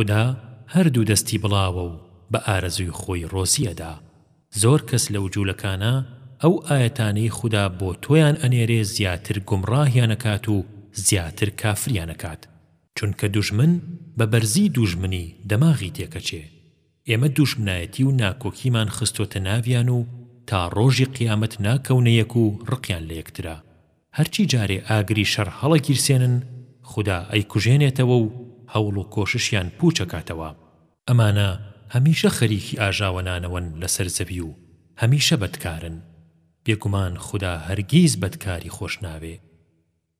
خودا هەر دوو دەستی بڵاوە و بە ئارەزووی خۆی ڕۆزی ئەدا زۆر کەس لەو جولەکانە ئەو ئایەتانەی خودا بۆ تۆیان ئەنێرێ زیاتر گومڕاهیان ئەکات و زیاتر کافریان ئەکات چونکە دوژمن بە بەرزی دووژمنی دەماغی تێکەچێ. ئێمە دووژمنایەتی و ناکۆکیمان خستۆتە ناویان و تا ڕۆژی قیامەت ناکەونە یەک و ڕقیان لە یەکترە هەرچی جارێ ئاگری شەڕ هەڵەگیرسێنن خودا ئەیکوژێنێتەوە و هەوڵ و کۆششیان پووچەکاتەوە ئەمانە هەمیشە خەریکی ئاژاوەنانەوەن لەسەر زەوی و هەمیشە بەدکارن بێگومان خودا هەرگیز بەدکاری خۆشناوێ.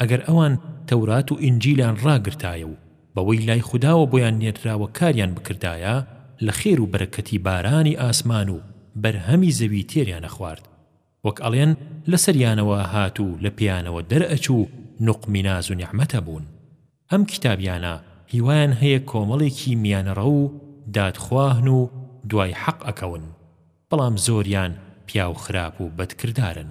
ئەگەر ئەوان تەورات و ئینجیلیان ڕاگرتایە و بەوەی لای خوداوە بۆیان نێردراوە کاریان بکردایە لە خێر و بەرەکەتی بارانی ئاسمان و بەرهەمی زەوی تێریان ئەخوارد وەک ئەڵێن لەسەریانەوە ئەهات و لە پێیانەوە دەرئەچوو نوقمی ناز و نیعمەت ئەبوون ئەم کیتابیانە هیوایان هەیە کۆمەڵێکی میانەڕەو و دادخواهن و دوای حەق ئەکەون بەڵام زۆریان پیاو خراپ و بەد کردارن.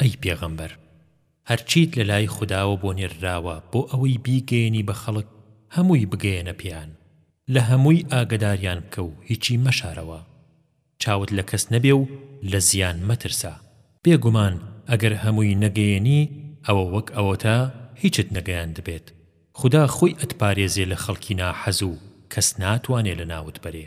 ئەی پێغەمبەر هەرچیت لەلای خوداوە بۆ نێردراوە بۆ ئەوەی بیگەیەنی بە خەڵک هەمووی بگەیەنە پێیان لە هەمووی ئاگەداریان بکە و هیچی مەشارەوە چاوت لە کەس نەبێ و لە زیان مەترسە بێگومان ئەگەر هەمووی نەگەیەنی ئەوە وەک ئەوەتە هیچت نەگەیاندبێت خودا خۆی ئەتپارێزێ لە خەڵکی ناحەز و کەس ناتوانێ لەناوت بەرێ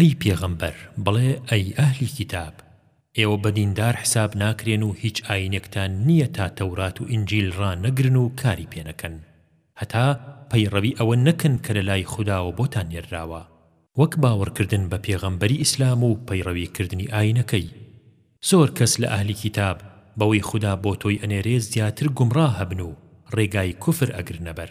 ئەی پێغەمبەر بڵێ ئەی ئەهلی کیتاب ئێوە بە دیندار حساب ناکرێن و هیچ ئاینێکتان نییە تا تەورات و ئینجیل ڕانەگرن و کاری پێنەکەن هەتا پەیڕەوی ئەوە نەکەن کە لەلای خوداوە بۆتان نێرراوە وەک باوەڕکردن بە پێغەمبەری ئیسلام و پەیڕەوی کردنی ئاینەکەی زۆر کەس لە ئەهلی کیتاب بەوەی خودا بۆ تۆی ئەنێرێ زیاتر گومڕاهەبن و ڕێگای کوفر ئەگرنە بەر.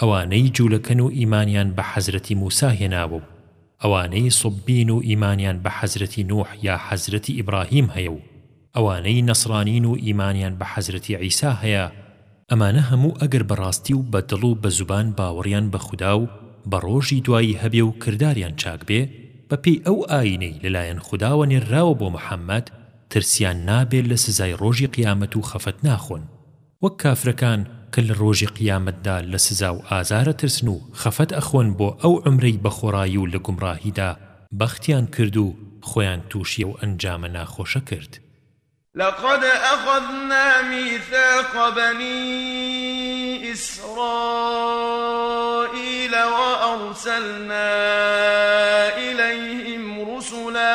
ئەوانەی جولەکەن و ئیمانیان بە حەزرەتی موسا هێناوە و ئەوانەی صبین و ئیمانیان بە حەزرەتی نوح یا حەزرەتی ئیبراهیم هەیە و ئەوانەی نەصرانین و ئیمانیان بە حەزرەتی عیسا هەیە ئەمانە هەموو ئەگەر بە ڕاستی و بە دڵ و بە زوبان باوەڕیان بە خودا و بە ڕۆژی دوایی هەبێ و کرداریان چاک بێ بە پێی ئەو ئایینەی لە لایەن خوداوە نێرراوە بۆ محمد ترسیان نابێ لە سزای ڕۆژی قیامەت و خەفەت ناخۆن وەک کافرەکان کە لە ڕۆژی قیامەتدا لە سزا و ئازار ئەترسن و خەفەت ئەخۆن بۆ ئەو عومرەی بە خۆڕایی و لە گومڕاهیدا بەختیان کرد و خۆیان تووشی ئەو ئەنجامە ناخۆشە کرد. لقد اخذنا میثاق بنی اسرائیل وارسلنا الیهم رسلا،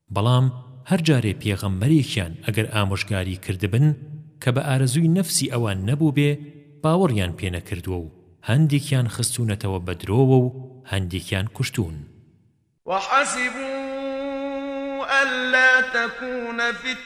بەڵام هەر جارێ پێغەمبەرێکیان ئەگەر ئامۆژگاری کردبن کە بە ئارەزووی نەفسی ئەوان نەبووبێ باوەڕیان پێ نەکردووە و هەندێکیان خستوونەتەوە بە درۆوە و هەندێکیان کوشتوون. وحسبوا ألا تكون فتنة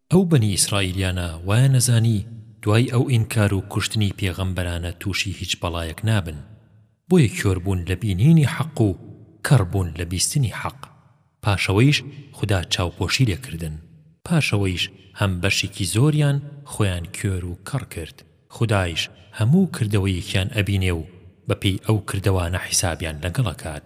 ئەو بەنی ئیسرائیلیانە وایان نەزانی دوای ئەو ئینکار و کوشتنی پێغەمبەرانە تووشی هیچ بەڵایەک نابن بۆیە کۆر بوون لە بینینی حەق و کەڕ بوون لە بیستنی حەق پاش ئەوەیش خودا چاوپۆشی لێ کردن پاش ئەوەیش هەم بەشیکی زۆریان خۆیان کۆر و کەڕ کرد خودایش هەموو کردەوەیەکیان ئەبینێ و بەپێی ئەو کردەوانە حیسابیان لەگەڵ ئەکات.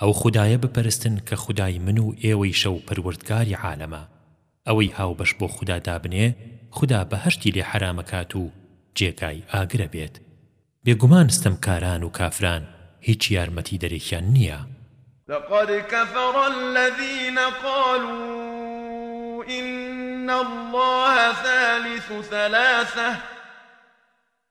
ئەو خودایە بپەرستن کە خودای من و ئێوەیشە و پەروەردگاری عالەمە، ئەوەی هاوبەش بۆ خودا دابنێ خودا بەهەشتی لێ حەرامەکات و جێگای ئاگرە بێت، بێگومان ستەمکاران و کافران هیچ یارمەتیدەرێکیان نییە. لقد کفر الذین قالوا ان اللە ثالث ثلاثە.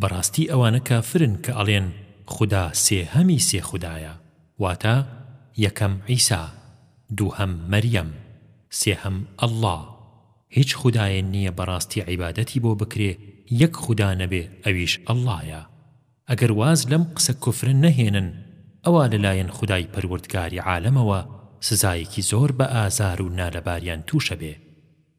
بەڕاستی ئەوانە کافرن کە ئەڵێن خودا سێهەمی سێ خودایە واتە، یەکەم عیسا، دووهەم مەریەم، سێهەم اللە، هیچ خودایێ نیە بەڕاستی عیبادەتی بۆ بکرێ یەک خودا نەبێ ئەویش اللەیە ئەگەر واز لەم قسە کوفرە نەهێنن ئەوا لەلایەن خودای پەروردگاری عالەمەوە سزایەکی زۆر بەئازارو نالەباریان توشەبێ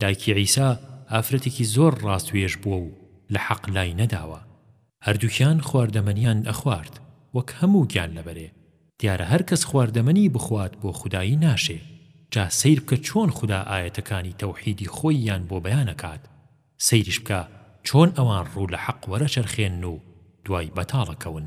دایکی عیسا ئافرەتێکی زۆر ڕاست وێژ بووە و لە حەق لای نەداوە هەردووکیان خواردەمەنیان ئەخوارد وەک هەموو گیانلەبەرێ دیارە هەرکەس خواردەمەنی بخوات بۆ خودایی ناشێ جا سەیر بکە چۆن خودا ئایەتەکانی تەوحیدی خۆییان بۆ بەیان ئەکات سەیریش بکە چۆن ئەوان ڕوو لە حەق وەرەچەرخێنن و دوای بەتاڵەکەون.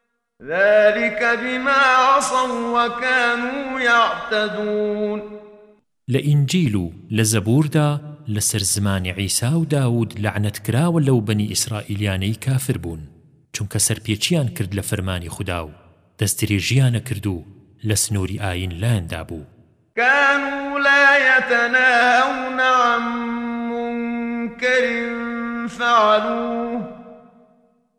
ذلک بما عصوا وکانوا یعتدون. لە ئینجیل و لە زەبووردا لەسەر زمانی عیسا و داوود لەعنەت کراوە لەو بەنی ئیسرائیلیانەی کافر بوون چونکە سەرپێچیان کرد لە فەرمانی خودا و دەستدرێژییانە کرد و لە سنووری ئایین لایاندا بوو. كانوا لا يتناهون عن منكر فعلوه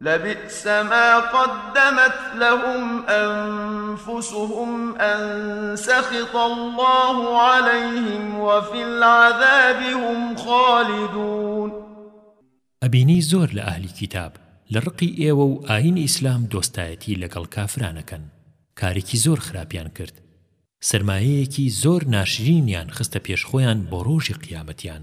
لبیس ما قدمت لهم انفسهم ان سخط الله علیهم وفی العذاب هم خالدون ئەبینی زۆر لە ئەهلی کیتاب لە ڕقی ئێوە و ئاینی ئیسلام دۆستایەتی لەگەڵ کافرانەکەن کارێکی زۆر خراپیان کرد سەرمایەیەکی زۆر ناشرینیان خستە پێش خۆیان بۆ ڕۆژی قیامەتیان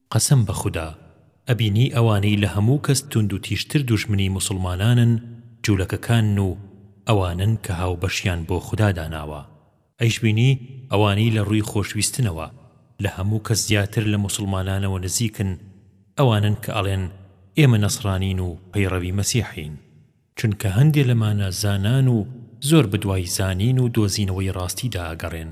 قەسەم بە خودا ئەبینی ئەوانەی لە هەموو کەس توندوتیژتر دوژمنی موسڵمانانن جولەکەکانن و ئەوانەن کە هاوبەشیان بۆ خودا داناوە ئەیشبینی ئەوانەی لە ڕووی خۆشویستنەوە لە هەموو کەس زیاتر لە موسڵمانانەوە نزیکن ئەوانەن کە ئەڵێن ئێمە نەسڕانین و پەیڕەوی مەسیحین چونکە هەندێ لەمانە زانان و زۆر بەدوای زانین و دۆزینەوەی ڕاستیدا ئەگەڕێن.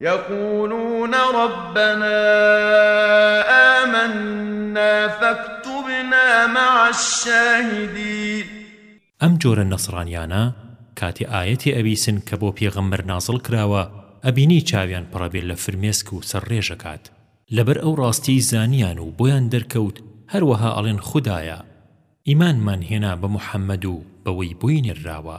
یقولون ربنا آمنا فاکتبنا مع الشاهدین ئەم جۆرە نەسڕانیانە کاتێ ئایەتێ ئەبیسن کە بۆ پێغەمبەر نازڵ کراوە ئەبینی چاویان پڕەبێ لە فرمێسک و سەر ڕێژەکات لەبەر ئەو ڕاستیەی زانیان و بۆیان دەرکەوت هەروەها ئەڵێن خودایە ئیمانمان هێنا بە محمد و بەوەی بۆی نێرراوە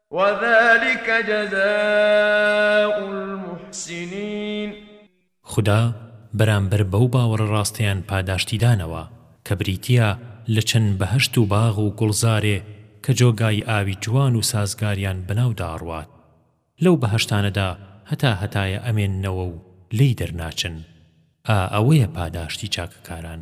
وذلک جزاء المحسنین. خودا بەرامبەر بەو باوەڕە ڕاستەیان پاداشتی دانەوە کە بریتییە لە چەند بەهەشت و باغ و گوڵزارێ کە جۆگای ئاوی جوان و سازگاریان بەناودا ئەڕوات لەو بەهەشتانەدا هەتا هەتایە ئەمێننەوە و لێی دەرناچن ئا ئەوەیە پاداشتی چاکەکاران.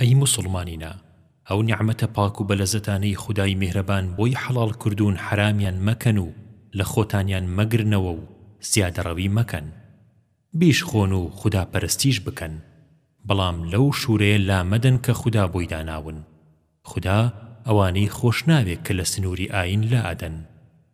ئەی موسڵمانینە ئەو نیعمەتە پاک و بەلەزەتانەی خودای میهرەبان بۆی حەڵاڵ کردوون حەرامیان مەکەن و لە خۆتانیان مەگرنەوە و زیادەڕەوی مەکەن بیشخۆن و خودا پەرستیش بکەن بەڵام لەو شورەیە لامەدەن کە خودا بۆی داناون خودا ئەوانەی خۆش ناوێ کە لە سنوری ئاین لائەدەن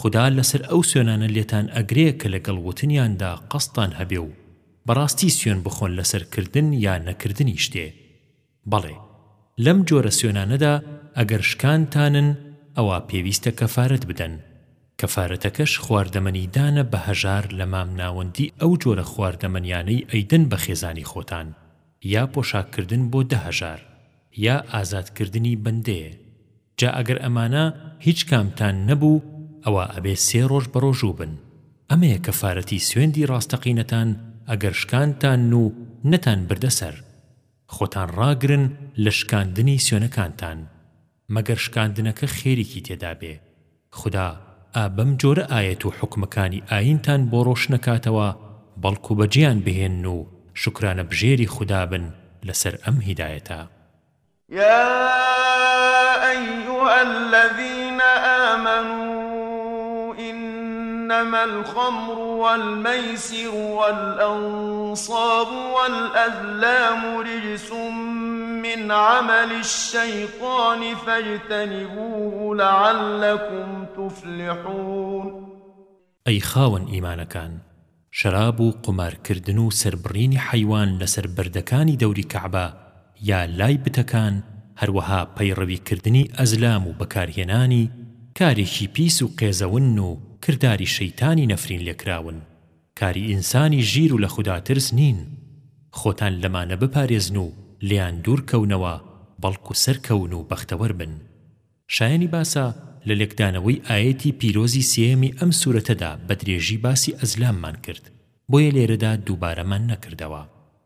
خودا لەسەر ئەو سوێنانە لێتان ئەگرێ کە لەگەڵ وتنیاندا قەستتان هەبێ و بەڕاستی سوێن بخۆن لەسەر کردن یا نەکردنی شتێ بەڵێ لەم جۆرە سوێنانەدا ئەگەر شکانتانن ئەوا پێویستە کەفارەت بدەن کەفارەتەکەش خواردەمەنی دانە بە هەژار لە مامناوەندی ئەو جۆرە خواردەمەنیانەی ئەیدەن بە خێزانی خۆتان یا پۆشاککردن بۆ دە هەژار یا ئازادکردنی بەندەیێ جا ئەگەر ئەمانە هیچ کامتان نەبوو ئەوا ئەبێ سێ ڕۆژ بەڕۆژوو بن ئەمەیە کەفارەتی سوێندی ڕاستەقینەتان ئەگەر شکانتان و نەتان بردە سەر خۆتان ڕاگرن لە شکاندنی سوێنەکانتان. مەگەر شکاندنەکە خێرێکی تێدابێ. خودا ئا بەم جۆرە ئایەت و حوکمەکانی ئایینتان بۆ ڕۆشن نەکاتەوە، بەڵکو بەجێیان بهێنن و شوکرانەبژێری خودا بن لەسەر ئەم هیدایەتە. یا ایها الذین آمنوا انما الخمر والمیسر والانصاب والازلام رجس لەبیستم من عمل الشیطان فاجتنبوه لعلکم تفلحون ئەی خاوەن ئیمانەکان شەراب و قومارکردن و سەربڕینی حەیوان لەسەر بەردەکانی دەوری کەعبە یا لای بتەکان هەروەها پەیڕەویکردنی ئەزلام و بەکارهێنانی کارێکی پیس و قێزەون و کرداری شەیتانی نەفرینلێکراون کاری ئینسانی ژیر و لە خودا ترس نین خۆتان لەمانە بپارێزن و لێیان دوور کەونەوە بەڵکو سەر کەون و بەختەوەر بن شایەنی باسە لە لێکدانەوەی ئایەتی پیرۆزی سێیەمی ئەم سورەتەدا بە درێژی باسی ئەزلاممان کرد بۆیە لێرەدا دووبارەمان نەکردەوە.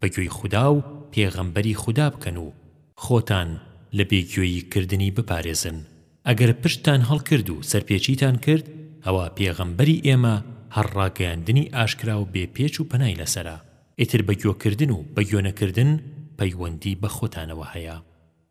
بە گوێی خودا و پێغەمبەری خودا بکەن و خۆتان لە بێ گوێیی کردنی بپارێزن ئەگەر پشتتان هەڵکرد و سەرپێچیتان کرد ئەوا پێغەمبەری ئێمە هەر ڕاگەیاندنی ئاشکرا و بێ پێچ و پەنای لەسەرە ئیتر بە گۆ کردن و بە گۆ نەکردن پەیوەندی بە خۆتانەوە هەیە.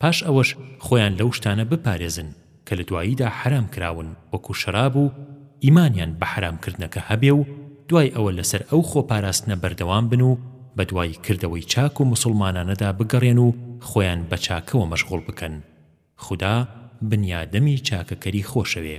پاش ئەوەش خۆیان لەو شتانە بپارێزن کە لە دواییدا حەرام کراون وەکو شەراب و ئیمانیان بە حەرام کردنەکە هەبێ و دوای ئەوە لەسەر ئەو خۆ پاراستنە بەردەوام بن و بە دوای کردەوەی چاک و موسوڵمانانەدا بگەڕێن و خۆیان بە چاکەوە مەشغوڵ بکەن خودا بنیادەمی چاکەکەری خۆشەوێ.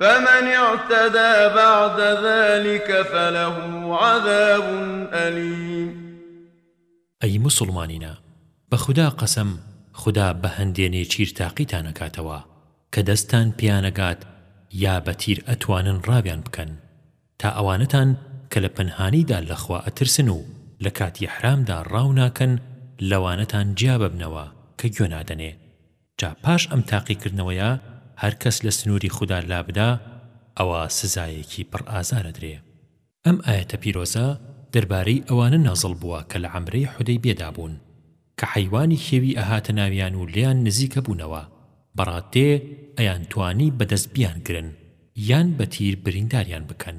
فمن اعتدی بعد ذلک فله عذاب الیم ئەی موسڵمانینە بە خودا قەسەم خودا بە هەندێ نێچیر تاقیتان ئەکاتەوە کە دەستتان پێیان ئەگات یا بە تیر ئەتوانن ڕاویان بکەن تا ئەوانەتان کە لە پەنهانیدا لە خوا ئەترسن و لە کاتی حرامدا ڕاو ناکەن لەوانەتان جیا ببنەوە کە گوێ نادەنێ جا پاش ئەم تاقیکردنەوەیە هەر کەس لە سنووری خودا لابدا ئەوا سزایەکی پڕ ئازار ئەدرێ. ئەم ئایەتە پیرۆزە دەربارەی ئەوانە نازڵ بووە کە لە عەمرەی حودەیبیەدا بوون کە حەیوانی کێوی ئەهاتە ناویان و لێیان نزیک ئەبوونەوە بە ڕاددێ ئەیانتوانی بە دەست بیانگرن یان بە تیر برینداریان بکەن.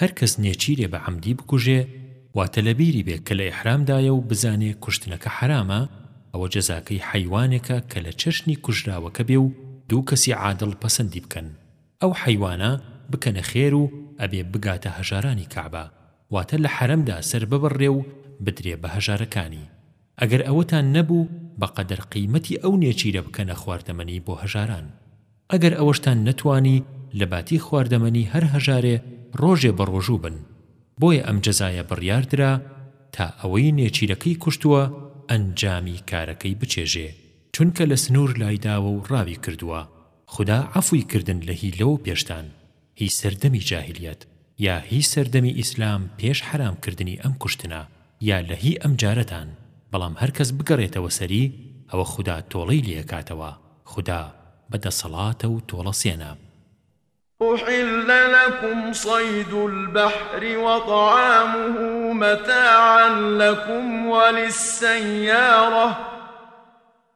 هەر کەس نێچیرێ بە عەمدی بکوژێ واتە لە بیری بێ کە لە ئیحرام دایە و بزانێ کوشتنەکە حەرامە ئەوە جەزاکەی حەیوانێکە کە لە چەشنی کوژراوەکە بێ و دوو کەسی عادڵ پەسەندی بکەن ئەو حەیوانە بکەنە خێر و ئەبێ بگاتە هەژارانی کەعبە واتە لە حەرەمدا سەر ببڕرێ و بدرێ بە هەژارەکانی ئەگەر ئەوەتان نەبوو بەقەدەر قیمەتی ئەو نێچیرە بکەنە خواردەمەنی بۆ هەژاران. ئەگەر ئەوەشتان نەتوانی لەباتی خواردەمەنی هەر هەژارێ ڕۆژێ بەڕۆژوو بن. بۆیە ئەم جەزایە بڕیار درا تا ئەوەی نێچیرەکەی کوشتووە ئەنجامی کارەکەی بچێژێ، چونکە لە سنوور لایداوە و ڕاوی کردووە. خودا عەفوی کردن لە هی لەو پێشتان. هی سەردەمی جاهیلیەت یا هی سەردەمی ئیسلام پێش حەرام کردنی ئەم کوشتنە یا لە هی ئەم جارەتان بەڵام هەر کەس بگەڕێتەوە سەری ئەوە خودا تۆڵەی لێ ئەکاتەوە خودا بە دەسەڵاتە و تۆڵە سێنە. أحل لكم صيد البحر وطعامه متاعا لكم وللسيارة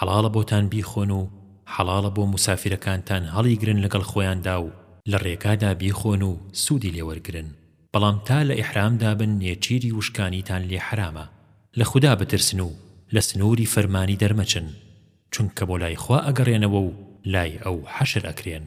حەڵاڵە بۆتان بیخۆن و حەڵاڵە بۆ موسافیرەکانتان هەڵیگرن لەگەڵ خۆیاندا و لە ڕێگادا بیخۆن و سوودی لێ وەرگرن، بەڵام تا لە ئیحرامدا بن نێچیری وشکانیتان لێ حەرامە، لە خودا بترسن و لە سنووری فەرمانی دەرمەچن، چونکە بۆ لای خوا ئەگەڕێنەوە و لای ئەو حەشر ئەکرێن.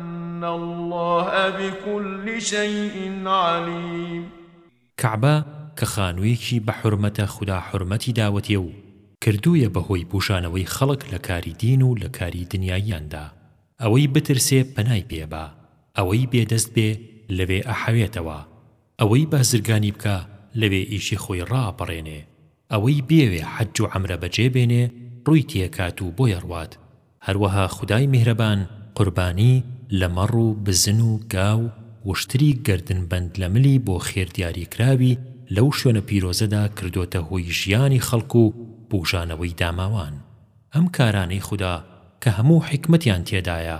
ان اللە بکل شیء علیم. کەعبە کە خانوویەکی بە حورمەتە خودا حورمەتی داوەتێ و کردوویە بە هۆی بوژانەوەی خەڵک لە کاری دین و لە کاری دنیاییاندا ئەوەی بترسێ پەنای پێ با ئەوەی بێ دەست بێ لەوێ ئەحەوێتەوە ئەوەی بازرگانی بکا لەوێ ئیشی خۆی ڕائەپەڕێنێ ئەوەی بیەوێ حەج و عەمرە بەجێ بێنێ ڕووی تێکات و بۆی ئەڕوات، هەروەها خودای میهرەبان قوربانی لە مەڕ و بزن و گاو وشتری گەردن بەند لە ملی بۆ خێر دیاریکراوی لەو شوێنە پیرۆزەدا کردۆتە هۆی ژیانی خەڵک و بووژانەوەی داماوان ئەم کارانەی خودا کە هەموو حیکمەتیان تێدایە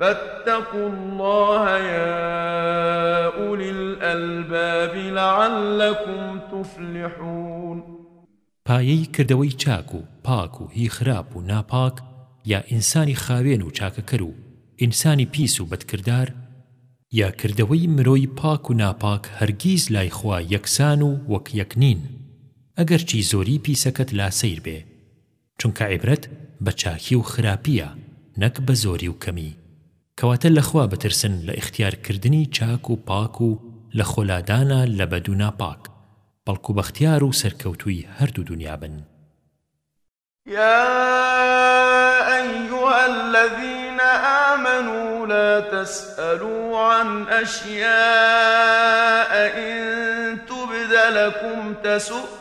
فاتقوا اللە یا اولی الالباب لعلکم تفلحون پایەی کردەوەی چاک و پاک و هی خراپ و ناپاک یا ئینسانی خاوێن و چاکەکەر و ئینسانی پیس و بەدکردار یا کردەوەی مرۆی پاک و ناپاک هەرگیز لای خوا یەکسان و وەک یەک نین ئەگەرچی زۆری پیسەکەت لا سەیر بێ چونکە عیبرەت بە چاکی و خراپییە نەک بە زۆری و کەمی کەواتە لە خوا بترسن لە ئیختیار کردنی چاک و پاک و لە خۆلادانە لە بەد و ناپاک بەڵکو بەختیار و سەرکەوتووی هەردوو دونیا بن. يا أيها الذين آمنوا لا تسألوا عن أشياء إن تبد لكم تسؤكم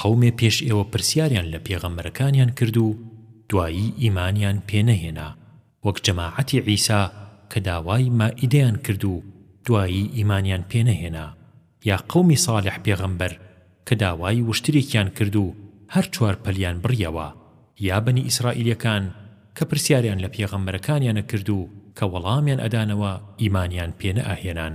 قەومێ پێش ئێوە پرسیاریان لە پێغەمبەرەکانیان کرد و دوایی ئیمانیان پێ نەهێنا وەک جەماعەتی عیسا کە داوای مائیدەیان کرد و دوایی ئیمانیان پێ نەهێنا یا قەومی صالح پێغەمبەر کە داوای وشترێکیان کرد و هەر چوار پەلیان بڕیەوە یا بەنی ئیسرائیلەکان کە پرسیاریان لە پێغەمبەرەکانیان ئەکرد و کە وەڵامیان ئەدانەوە ئیمانیان پێ نەئەهێنان.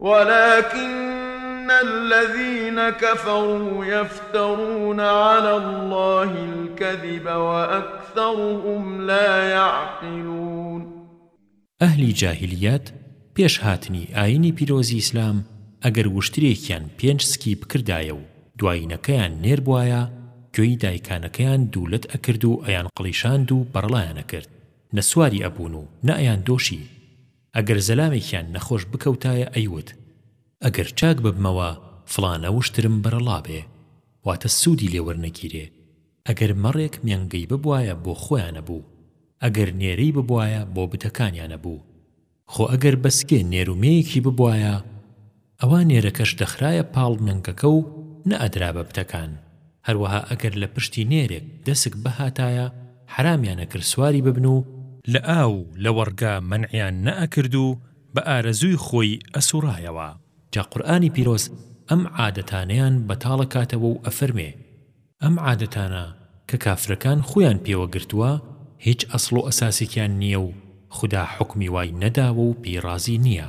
ولکن الذین کفروا یفترون علی الله الکذب وأکثرهم لا یعقلون ئەهلی جاهیلیەت پێش هاتنی ئاینی پیرۆزی ئیسلام ئەگەر وشترێکیان پێنج سکی بکردایە و دواینەکەیان نێر بوایە گوێی دایکانەکەیان دوولت ئەکرد و ئەیان قڵیشاند و بەڕڵایان ئەکرد نە سواری ئەبوون و نە ئەیان دۆشی ئەگەر زەلامێکیان نەخۆش بکەوتایە ئەیوت، ئەگەر چاک ببمەوە فڵانە وشترم بەرەڵابێ، واتە سوودی لێ وەرنەگیرێ، ئەگەر مەڕێک مێنگەی ببوایە بۆ خۆیانەبوو، ئەگەر نێرەی ببوایە بۆ بتەکانیانەبوو، خۆ ئەگەر بەسکێ نێر و مێیەکی ببوایە، ئەوا نێرەکەش دەخرایە پاڵ نەنگەکە و نەئەدرا بە بتەکان، هەروەها ئەگەر لە پشتی نێرێک دەسک بهاتایە حەرامیان ئەکرد سواری ببن و، لە ئاو و لە وەڕگە مەنعیان نەئەکرد و بە ئارەزووی خۆی ئەسوڕایەوە. جا قورئانی پیرۆز ئەم عادەتانەیان بەتاڵ ئەکاتەوە و ئەفەرمێ، ئەم عادەتانە کە کافرەکان خوویان پێوە گرتووە هیچ ئەسڵ و ئەساسێکیان نییە و خودا حوکمی وای نەداوە و پێی ڕازی نییە.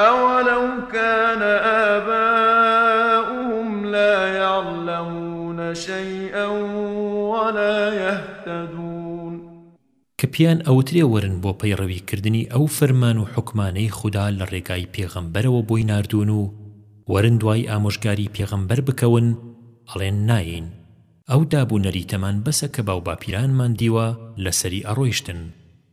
أولو كان آباؤهم لا يعلمون شيئا ولا يهتدون کە پێیان ئەوترێ وەرن بۆ پەیڕەوی کردنی ئەو فەرمان و حوکمانەی خودا لە ڕێگای پێغەمبەرەوە بۆی ناردوون و وەرن دوای ئامۆژگاری پێغەمبەر بکەون ئەڵێن نایەین ئەو داب و نەریتەمان بەسە کە باوباپیرانمان دیوە لەسەری ئەڕۆیشتن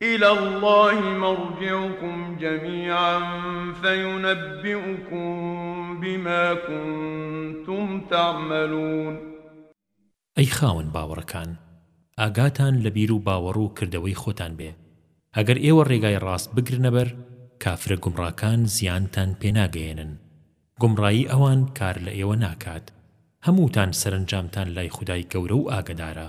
الی اللە مرجعکم جمیعا فینبیکم بما کنتم تعملون ئەی خاوەن باوەڕەکان ئاگاتان لە بیر و باوەڕ و کردەوەی خۆتان بێ ئەگەر ئێوە ڕێگای ڕاست بگرنە بەر کافرە گومڕاکان زیانتان پێ ناگەیەنن گومڕایی ئەوان کار لە ئێوە ناکات هەمووتان سەرەنجامتان لای خودای گەورە و ئاگەدارە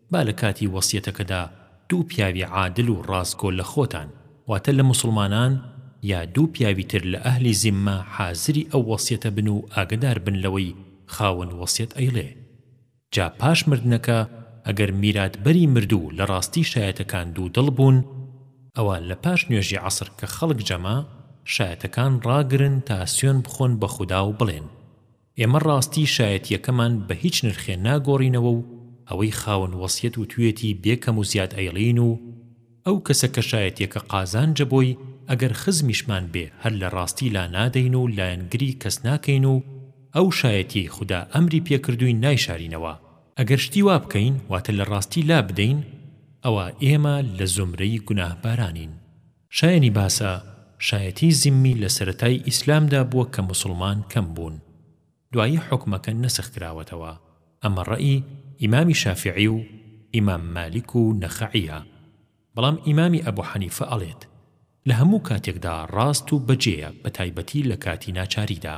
با لە کاتی وەسیەتەکەدا دوو پیاوی عادل و ڕاستگۆ لە خۆتان، واتە لە موسڵمانان، یا دوو پیاوی تر لە ئەهلی زیممە حازری ئەو وەسیەتە بن و ئاگەدار بن لەوەی خاوەن وەسیەت ئەیڵێ. جا پاش مردنەکە ئەگەر میراتبەری مردوو لە ڕاستی شایەتەکان دوو دڵ بوون، ئەوا لە پاش نوێژی عەسر کە خەڵک جەمە، شایەتەکان ڕاگرن تا سوێن بخۆن بە خودا و بڵێن، ئێمە ڕاستی شایەتییەکەمان بە هیچ نرخێ ناگۆڕینەوە و ئەوەی خاوەن وەسیەت وتویەتی بێ کەم و زیاد ئەیڵێین و ئەو کەسە کە شایەتییەکە قازانجە بۆی ئەگەر خزمیشمان بێ هەر لە ڕاستی لا نادەین و لایەنگری کەس ناکەین و ئەو شایەتییەی خودا ئەمری پێ کردووین نایشارینەوە. ئەگەر شتی وا بکەین واتە لە ڕاستی لا بدەین ئەوا ئێمە لە زومرەی گوناهبارانین. شایەنی باسە شایەتی زیمی لە سەرەتای ئیسلامدا بووە کە موسڵمان کەم بوون دوایی حوکمەکە نەسخ کراوەتەوە ئەمە ڕەئی ئیمامی شافیعی و ئیمام مالیک و نەخەعیە بەڵام ئیمامی ئەبو حەنیفە ئەڵێت لە هەموو کاتێکدا ڕاست و بەجێیە بەتایبەتی لە کاتی ناچاریدا.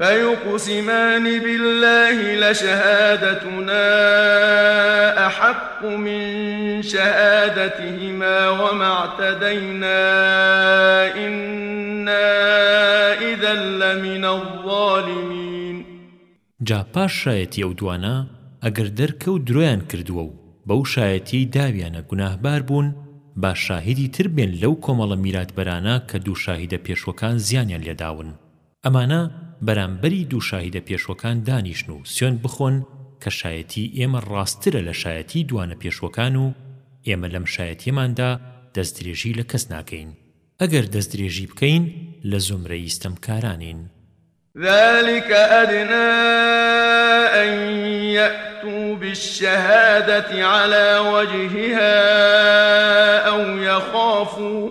فیوقسمان باللە لشهادتنا احق من شهادتهما وما اعتدینا انا اذا لمن الظالمین جا پاش شایەتی ئەو دوانە ئەگەر دەرکەوت درۆیان کردووە و بەو شایەتیەی داویانە گوناهبار بوون با شاهیدی تر بێن لەو کۆمەڵە میراتبەرانە کە دوو شاهیدە پێشوەکان زیانیان لێداون ئەمانە بەرامبەری دوو شاهیدە پێشوەکان دانیشن و سوێند بخۆن کە شایەتی ئێمە ڕاستترە لە شایەتی دوانە پێشوەکان و ئێمە لەم شایەتیەماندا دەستدرێژی لە کەس ناکەین ئەگەر دەستدرێژی بکەین لە زومرەی ستەمکارانین. ذلک ادنی ان یاتوا بالشهادة علی وجهها او یخافوا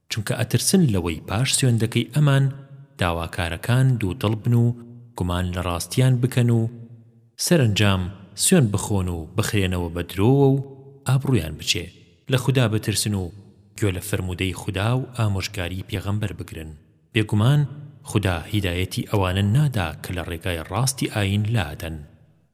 چونکە ئەترسن لەوەی پاش سوێندەکەی ئەمان داواکارەکان دوودڵ بن و گومان لە ڕاستیان بکەن و سەرەنجام سوێند بخۆن و بخرێنەوە بە درۆوە و ئابڕوویان بچێ، لە خودا بترسن و گوێ لە فەرموودەی خودا و ئامۆژگاریی پێغەمبەر بگرن، بێگومان خودا هیدایەتی ئەوانە نادا کە لە ڕێگای ڕاستی ئایین لادەن.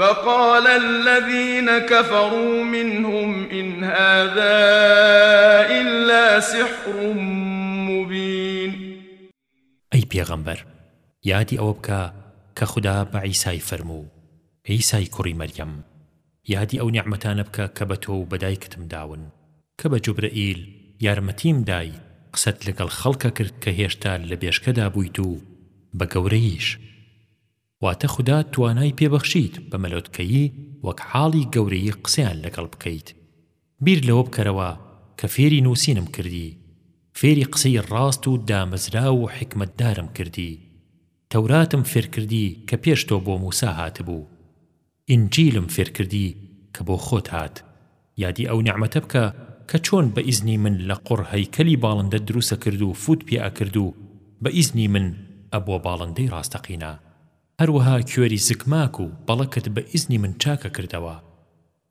فقال الذین کفروا منهم ان هذا الا سحر مبین ئەی پێغەمبەر یادی ئەوە بکە کە خودا بە عیسای فەرموو، عیسای کوڕی مەریەم، یادی ئەو نیعمەتانە بکە کە بە تۆ و بە دایکتم داون، کە بە جوبرەئیل یارمەتیم دای قسەت لەگەڵ خەڵکە کرد کە هێشتا لە بێشکەدا بوویت و بە گەورەییش. واتە خودا توانای پێ بەخشیت بە مەلۆتکەیی وەک حاڵی گەورەیی قسەیان لەگەڵ بکەیت بیر لەوە بکەرەوە کە فێری نووسینم کردی فێری قسەی ڕاست و دامەزراو و حیکمەتدارم کردی تەوراتم فێرکردی کە پێش تۆ بۆ موسا هاتبوو ئینجیلم فێرکردی کە بۆ خۆت هات یادی ئەو نیعمەتە بکە کە چۆن بە ئیزنی من لە قوڕ هەیکەلی باڵندەت دروسەکرد و فوت پێ ئەکرد و بە ئیزنی من ئەبووە باڵندەی ڕاستەقینە هەروەها کێری زکماک و بەڵەکت بە ئیزنی من چاکەکردەوە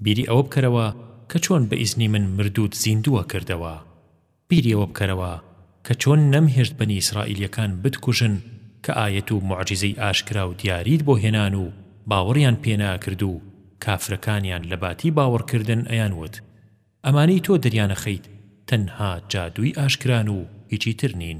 بیری ئەوە بکەرەوە کە چۆن بە ئیزنی من مردووت زیندووە کردەوە. بیری ئەوە بکەرەوە کە چۆن نەمهێشت بەنی ئیسرائیلیەکان بتکوژن کە ئایەت و موعجیزەی ئاشکرا و دیاریت بۆ هێنان و باوەڕیان پێ ناکرد و کافرەکانیان لە باتی باوەڕکردن ئەیان وت ئەمانەی تۆ دەریانەخەیت تەنها جادووی ئاشکران و هیچی تر نین.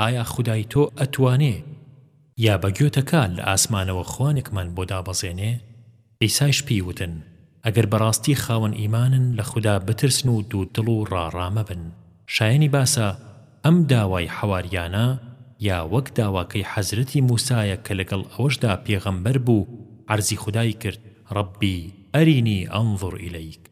ئایا خودای تۆ ئەتوانێ یا بە گوێ تەکا لە ئاسمانەوە خوانێکمان بۆ دابەزێنێ؟ عیسایش پێی وتن، ئەگەر بەڕاستی خاوەن ئیمانن لە خودا بترسن و دوو دڵ و ڕاڕا مەبن. شایەنی باسە ئەم داوای حەواریانە یا وەک داواکەی حەزرەتی موسایە کە لەگەڵ ئەوەشدا پێغەمبەر بوو عەرزی خودای کرد، ڕەبی، ئەرینی ئەنزور ئیلەیک.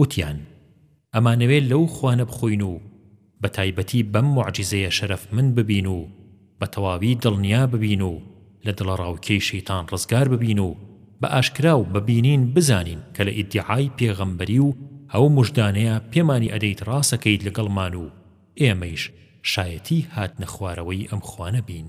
وتیان، ئەمانەوێ لەو خوانە بخۆین و بە تایبەتی بەم موعجیزەیە شەرەفمەند ببین و بە تەواوی دڵنیا ببین و لە دڵەڕاوکێی شەیتان ڕزگار ببین و بە ئاشکرا و بە بینین بزانین کە لە ئیدیعای پێغەمبەری و ئەو مژدانەیە پێمانی ئەدەیت ڕاسەکەیت لەگەڵمان و ئێمەیش شایەتی هاتنەخوارەوەی ئەم خوانە بین.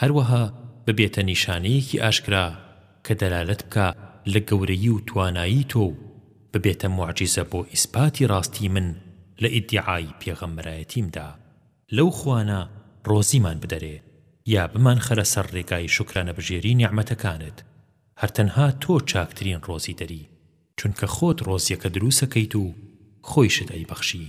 هەروەها ببێتە نیشانەیەکی ئاشکرا کە دەلالەت بکا لە گەورەیی و توانایی تۆ و ببێتە موعجیزە بۆ ئیسپاتی ڕاستیی من لە ئیدیعای پێغەمبەرایەتیمدا. لەو خوانە ڕۆزیمان بدەرێ یا بمانخەرە سەر ڕێگای شوکرانەبژێری نیعمەتەکانت، هەر تەنها تۆ چاکترین ڕۆزیدەری، چونکە خۆت ڕۆزیەکە دروسەکەیت و خۆیشت ئەیبەخشی.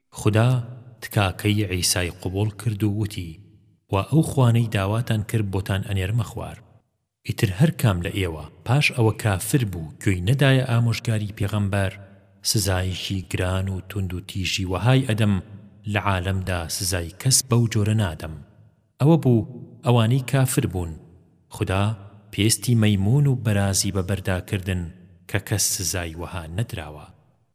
خودا تکاکەی عیسای قبوڵ کرد و وتی، وا ئەو خوانەی داواتان کرد بۆتان ئەنێرمە خوار. ئیتر هەر کام لە ئێوە پاش ئەوە کافر بوو گوێی نەدایە ئامۆژگاری پێغەمبەر، سزایەکی گران و توند و تیژی وەهای ئەدەم لە عالەمدا سزای کەس بەو جۆرە نادەم. ئەوە بوو ئەوانەی کافر بوون خودا پێستی مەیموون و بەرازی بە بەردا کردن کە کەس سزای وەها نەدراوە.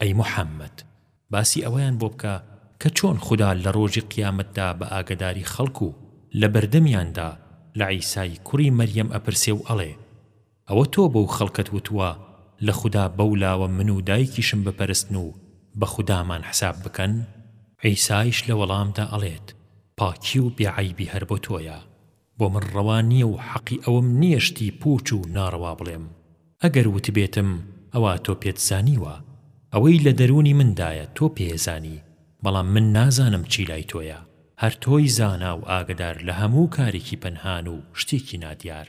ئەی محەمەد باسی ئەوەیان بۆ بکە کە چۆن خودا لە ڕۆژی قیامەتدا بە ئاگەداری خەڵک و لە بەردەمیاندا لە عیسای کوڕی مەریەم ئەپرسێ و ئەڵێ ئەوە تۆ بەو خەڵکەت وتووە لە خودا بەو لاوە من و دایکیشم بپەرستن و بە خودامان حساب بکەن؟ عیسایش لە وەڵامدا ئەڵێت پاکی و بێ عەیبی هەر بۆ تۆیە بۆ من ڕەوا نییە و حەقی ئەوەم نییە شتی پووچ و ناڕەوا بڵێم، ئەگەر وتبێتم ئەوا تۆ پێت زانیوە، ئەوەی لە دەروونی مندایە تۆ پێیزانی، بەڵام من نازانم چی لای تۆیە، هەر تۆی زانا و ئاگەدار لە هەموو کارێکی پەنهان و شتێکی نادیار.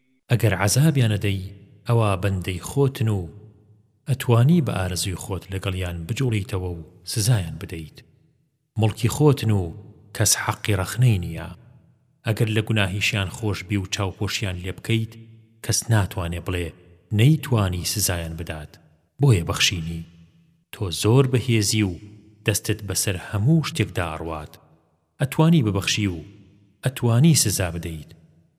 ئەگەر عەزابیان ئەدەی ئەوا بەندەی خۆتن و ئەتوانی بە ئارەزووی خۆت لەگەڵیان بجوڵیتەوە و سزایان بدەیت موڵکی خۆتن و کەس حەقی ڕەخنەی نیە ئەگەر لە گوناهیشیان خۆش بی و چاوپۆشیان لێ بکەیت کەس ناتوانێ بڵێ نەیتوانی سزایان بدات بۆیە بەخشینی تۆ زۆر بەهێزی و دەستت بەسەر هەموو شتێکدا ئەڕوات ئەتوانی ببەخشی و ئەتوانی سزا بدەیت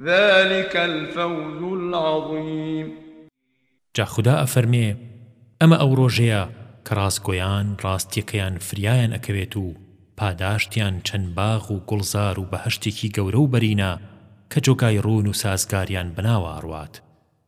ذلک الفوز العظیم جا خودا ئەفەرمێ، ئەمە ئەو ڕۆژەیە کە ڕاستگۆیان ڕاستیەکەیان فریایان ئەکەوێت و پاداشتیان چەند باغ و گوڵزار و بەهەشتێکی گەورە و بەرینە کە جۆگای ڕوون و سازگاریان بەناوە ئەڕوات.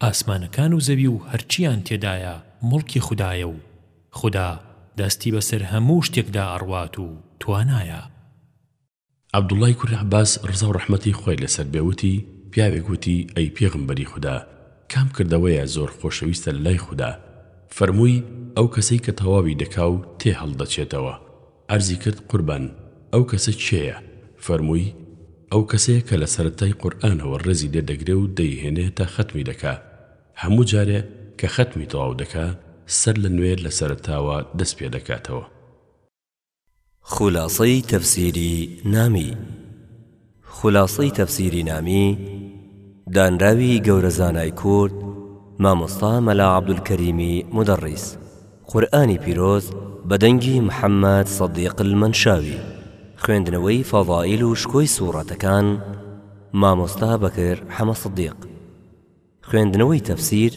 ئاسمانەکان و زەوی و هەرچییان تێدایە موڵکی خودایە و خودا دەستی بەسەر هەموو شتێکدا ئەڕوات و توانایە. عەبدوڵڵای کوڕی عەباس ڕزا و ڕەحمەتی خوای لەسەر بێ وتی، پیاوێک وتی، ئەی پێغەمبەری خودا، کام کردەوەیە زۆر خۆشەویستە لەلای خودا؟ فەرمووی، ئەو کەسەی کە تەواوی دەکا و تێ هەڵدەچێتەوە. عەرزی کرد قوربان ئەو کەسە کێیە؟ فەرمووی، ئەو کەسەیە کە لە سەرەتای قورئانەوە ڕێزی لێ دەگرێ و دەیهێنێ تا خەتمی دەکا، هەموو جارێ کە خەتمی تەواو دەکا سەر لە نوێ لە سەرەتاوە دەست پێ دەکاتەوە. خولاسەی تەفسیری نامی. خولاسەی تەفسیری نامی، دانراوی گەورە زانای کورد مامۆستا مەلا عەبدولکەریمی مودەڕیس، قورئانی پیرۆز بە دەنگی محەممەد سەدیق المەنشاوی، خوێندنەوەی فەزائیل و شکۆی سووڕەتەکان مامۆستا بەکر حەمە سدیق، خوێندنەوەی تەفسیر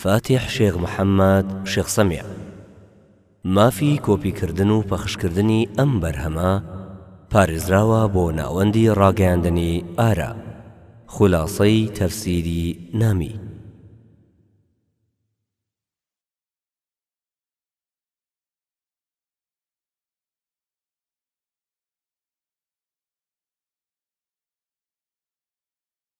فاتیح شێخ محەممەد شێخ سەمیع. مافی کۆپی کردن و پەخش کردنی ئەم بەرهەمە پارێزراوە بۆ ناوەندی ڕاگەیاندنی ئارا خولاسەی تەفسیری نامی.